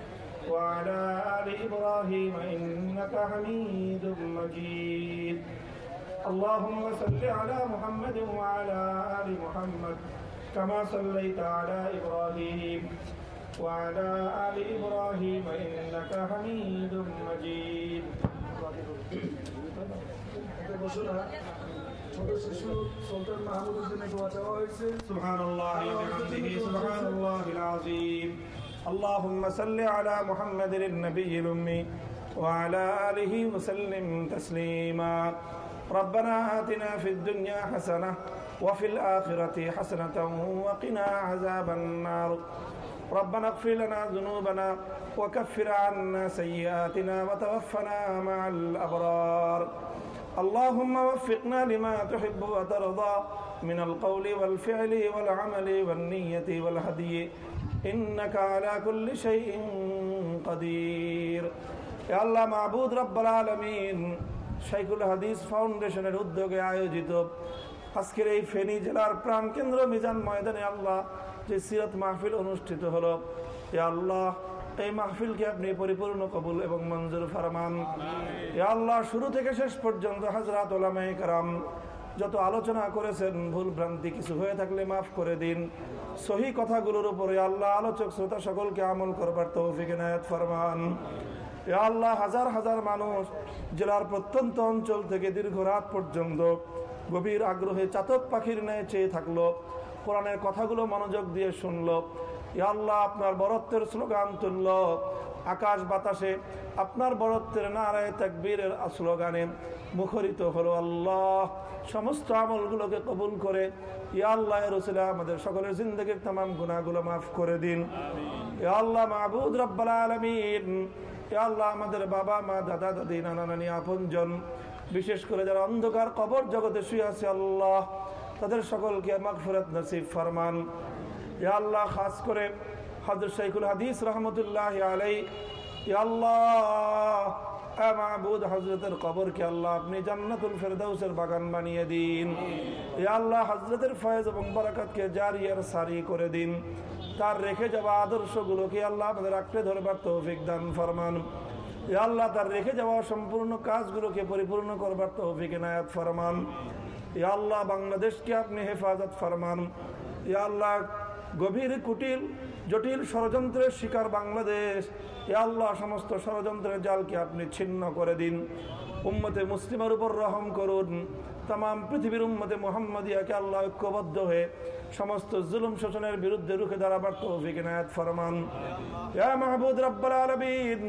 وعلى آل إبراهيم إنك حميد مجيد. اللهم صل على محمد وعلى آل محمد كما صليت على إبراهيم وعلى آل إبراهيم إنك حميد مجيد. سبحان الله وبحمده سبحان الله العظيم. اللهم صل على محمد النبي الأمي وعلى آله وسلم تسليما. ربنا آتنا في الدنيا حسنة وفي الآخرة حسنة وقنا عذاب النار. ربنا اغفر لنا ذنوبنا وكفر عنا سيئاتنا وتوفنا مع الأبرار. اللهم وفقنا لما تحب وترضى من القول والفعل والعمل والنية والهدي. إنك على كل شيء قدير يا الله معبود رب العالمين শাইকুল হাদিস ফাউন্ডেশনের উদ্যোগে আয়োজিত আজকের এই ফেনী জেলার প্রাণকেন্দ্র মিজান ময়দানে আল্লাহ যে সিরত মাহফিল অনুষ্ঠিত হলো এ আল্লাহ এই মাহফিলকে আপনি পরিপূর্ণ কবুল এবং মঞ্জুর ফরমান এ আল্লাহ শুরু থেকে শেষ পর্যন্ত হাজরাত ওলামাই কারাম যত আলোচনা করেছেন, ভুল ভ্রান্তি কিছু হয়ে থাকলে মাফ করে দিন। সহি কথাগুলোর উপরে আল্লাহ আলোচক শ্রোতা সকলকে আমল করবার তৌফিক ফরমান। এ আল্লাহ হাজার হাজার মানুষ জেলার প্রত্যন্ত অঞ্চল থেকে দীর্ঘ রাত পর্যন্ত গভীর আগ্রহে চাতক পাখির ন্যায় চেয়ে থাকল, কোরআনের কথাগুলো মনোযোগ দিয়ে শুনল। আল্লাহ আপনার বরত্বের স্লোগান তুলল আকাশ বাতাসে আপনার বরত্বের নারায় তাকবীরের স্লোগানে মুখরিত হলো আল্লাহ। সমস্ত আমলগুলোকে কবুল করে ইয়া আল্লাহ রসুলা আমাদের সকলের জিন্দগির তাম গুণাগুলো মাফ করে দিন। ইয়া আল্লাহ মাহবুদ রব্বাল আলমিন। ইয়া আল্লাহ আমাদের বাবা, মা, দাদা, দাদি, নানা, নানি, আপনজন, বিশেষ করে যারা অন্ধকার কবর জগতে শুয়ে আছে আল্লাহ, তাদের সকলকে মাগফিরাত নসিব ফরমান। ইয়া আল্লাহ, খাস করে আল্লাহ কবরকে আল্লাহ আপনি জান্নাতুল বাগান বানিয়ে দিন। আল্লাহ ফয়েজ এবং সারি করে দিন। তার রেখে যাওয়া আল্লাহ ধরবার দান ফরমান। আল্লাহ, তার রেখে যাওয়া সম্পূর্ণ কাজগুলোকে পরিপূর্ণ করবার তৌফিক এনায়াত ফরমান। আল্লাহ, বাংলাদেশকে আপনি হেফাজত ফরমান। আল্লাহ, গভীর কুটিল জটিল ষড়যন্ত্রের শিকার বাংলাদেশ। ইয়া আল্লাহ সমস্ত ষড়যন্ত্রের জালকে আপনি ছিন্ন করে দিন। উম্মতে মুসলিমের উপর রহম করুন। তাম পৃথিবীর উম্মতে মোহাম্মদিয়াকে আল্লাহ ঐক্যবদ্ধ হয়ে সমস্ত জুলুম শোষণের বিরুদ্ধে রুখে দাঁড়াবার তৌফিক এনায়াত ফরমান। মাহবুদ রব্বাল আলামিন,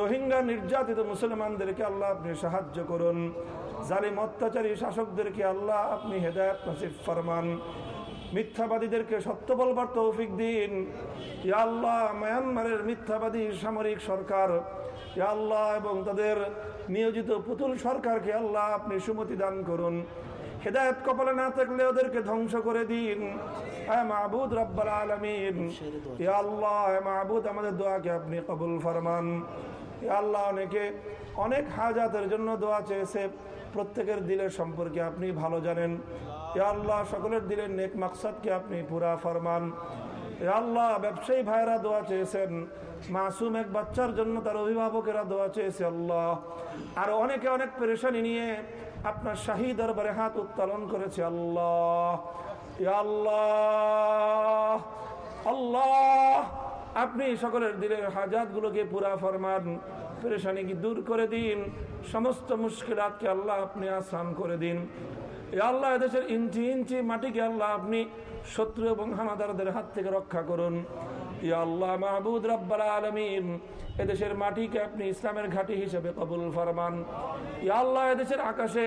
রোহিঙ্গা নির্যাতিত মুসলমানদেরকে আল্লাহ আপনি সাহায্য করুন। জালিম অত্যাচারী শাসকদেরকে আল্লাহ আপনি হেদায়ত নসিব ফরমান। মিথ্যাবাদীদেরকে সত্য বলবার তৌফিক দিন। আল্লাহ, মায়ানমারের মিথ্যাবাদী সামরিক সরকার। আল্লাহ, এবং তাদের নিয়োজিত পুতুল সরকারকে আল্লাহ আপনি সুমতি দান করুন। হেদায়ত কপালে না থাকলে ওদেরকে ধ্বংস করে দিন। হ্যাঁ মাহবুদ রব্বাল আলমিন। আল্লাহ হ্যাঁ মাহবুদ, আমাদের দোয়াকে আপনি কবুল ফরমান। আল্লাহ, অনেকে, অনেক হাজাতের জন্য দোয়া চেয়েছে। প্রত্যেকের দিলের সম্পর্কে আপনি ভালো জানেন। আল্লাহ, সকলের দিলের নেক মাকসাদকে আপনি পুরা ফরমান। আল্লাহ, ব্যবসায়ী ভাইরা দোয়া চেয়েছেন। মাসুম এক বাচ্চার জন্য তার অভিভাবকেরা দোয়া চেয়েছে আল্লাহ। আর অনেকে অনেক পেরেশানি নিয়ে আপনার শাহী দরবারে হাত উত্তোলন করেছে আল্লাহ। আল্লাহ আল্লাহ, আপনি সকলের দিলের হাজাতগুলোকে পুরা ফরমান। পেরেশানি কি দূর করে দিন? সমস্ত মুশকিলাতকে আল্লাহ আপনি আসান করে দিন। আল্লাহ এদেশের ইঞ্চি ইঞ্চি মাটিকে আল্লাহ আপনি শত্রু এবং হানাদারদের হাত থেকে রক্ষা করুন। ইয়া আল্লাহ মাহবুদ রব্বাল আলমিন, এদেশের মাটিকে আপনি ইসলামের ঘাঁটি হিসেবে কবুল ফরমান। ইয়া আল্লাহ এদেশের আকাশে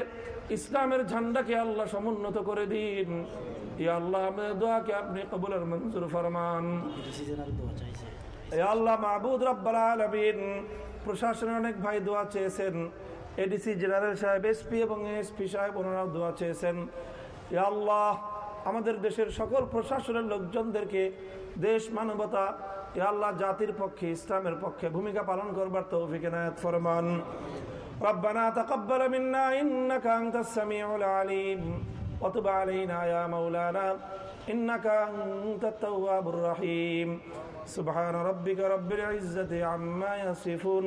ইসলামের ঝান্ডাকে আল্লাহ সমুন্নত করে দিন। ইয়া আল্লাহ দোয়াকে আপনি কবুলের মঞ্জুর ফরমান। আল্লাহ মাহবুদ রব্বাল আলমিন, প্রশাসনের অনেক ভাই দোয়া চেয়েছেন। এডিসি জেনারেল সাহেব এসপি এবং এসপি সাহেব ওনারাও দোয়া চেয়েছেন এ আল্লাহ আমাদের দেশের সকল প্রশাসনের লোকজনদেরকে দেশ মানবতা এ আল্লাহ জাতির পক্ষে ইসলামের পক্ষে ভূমিকা পালন করবার তৌফিক এনায়াত ফরমান ربنا تقبل منا إنك أنت السميع العليم وتب علينا يا مولانا إنك أنت التواب الرحيم سبحان ربك رب العزة عما يصفون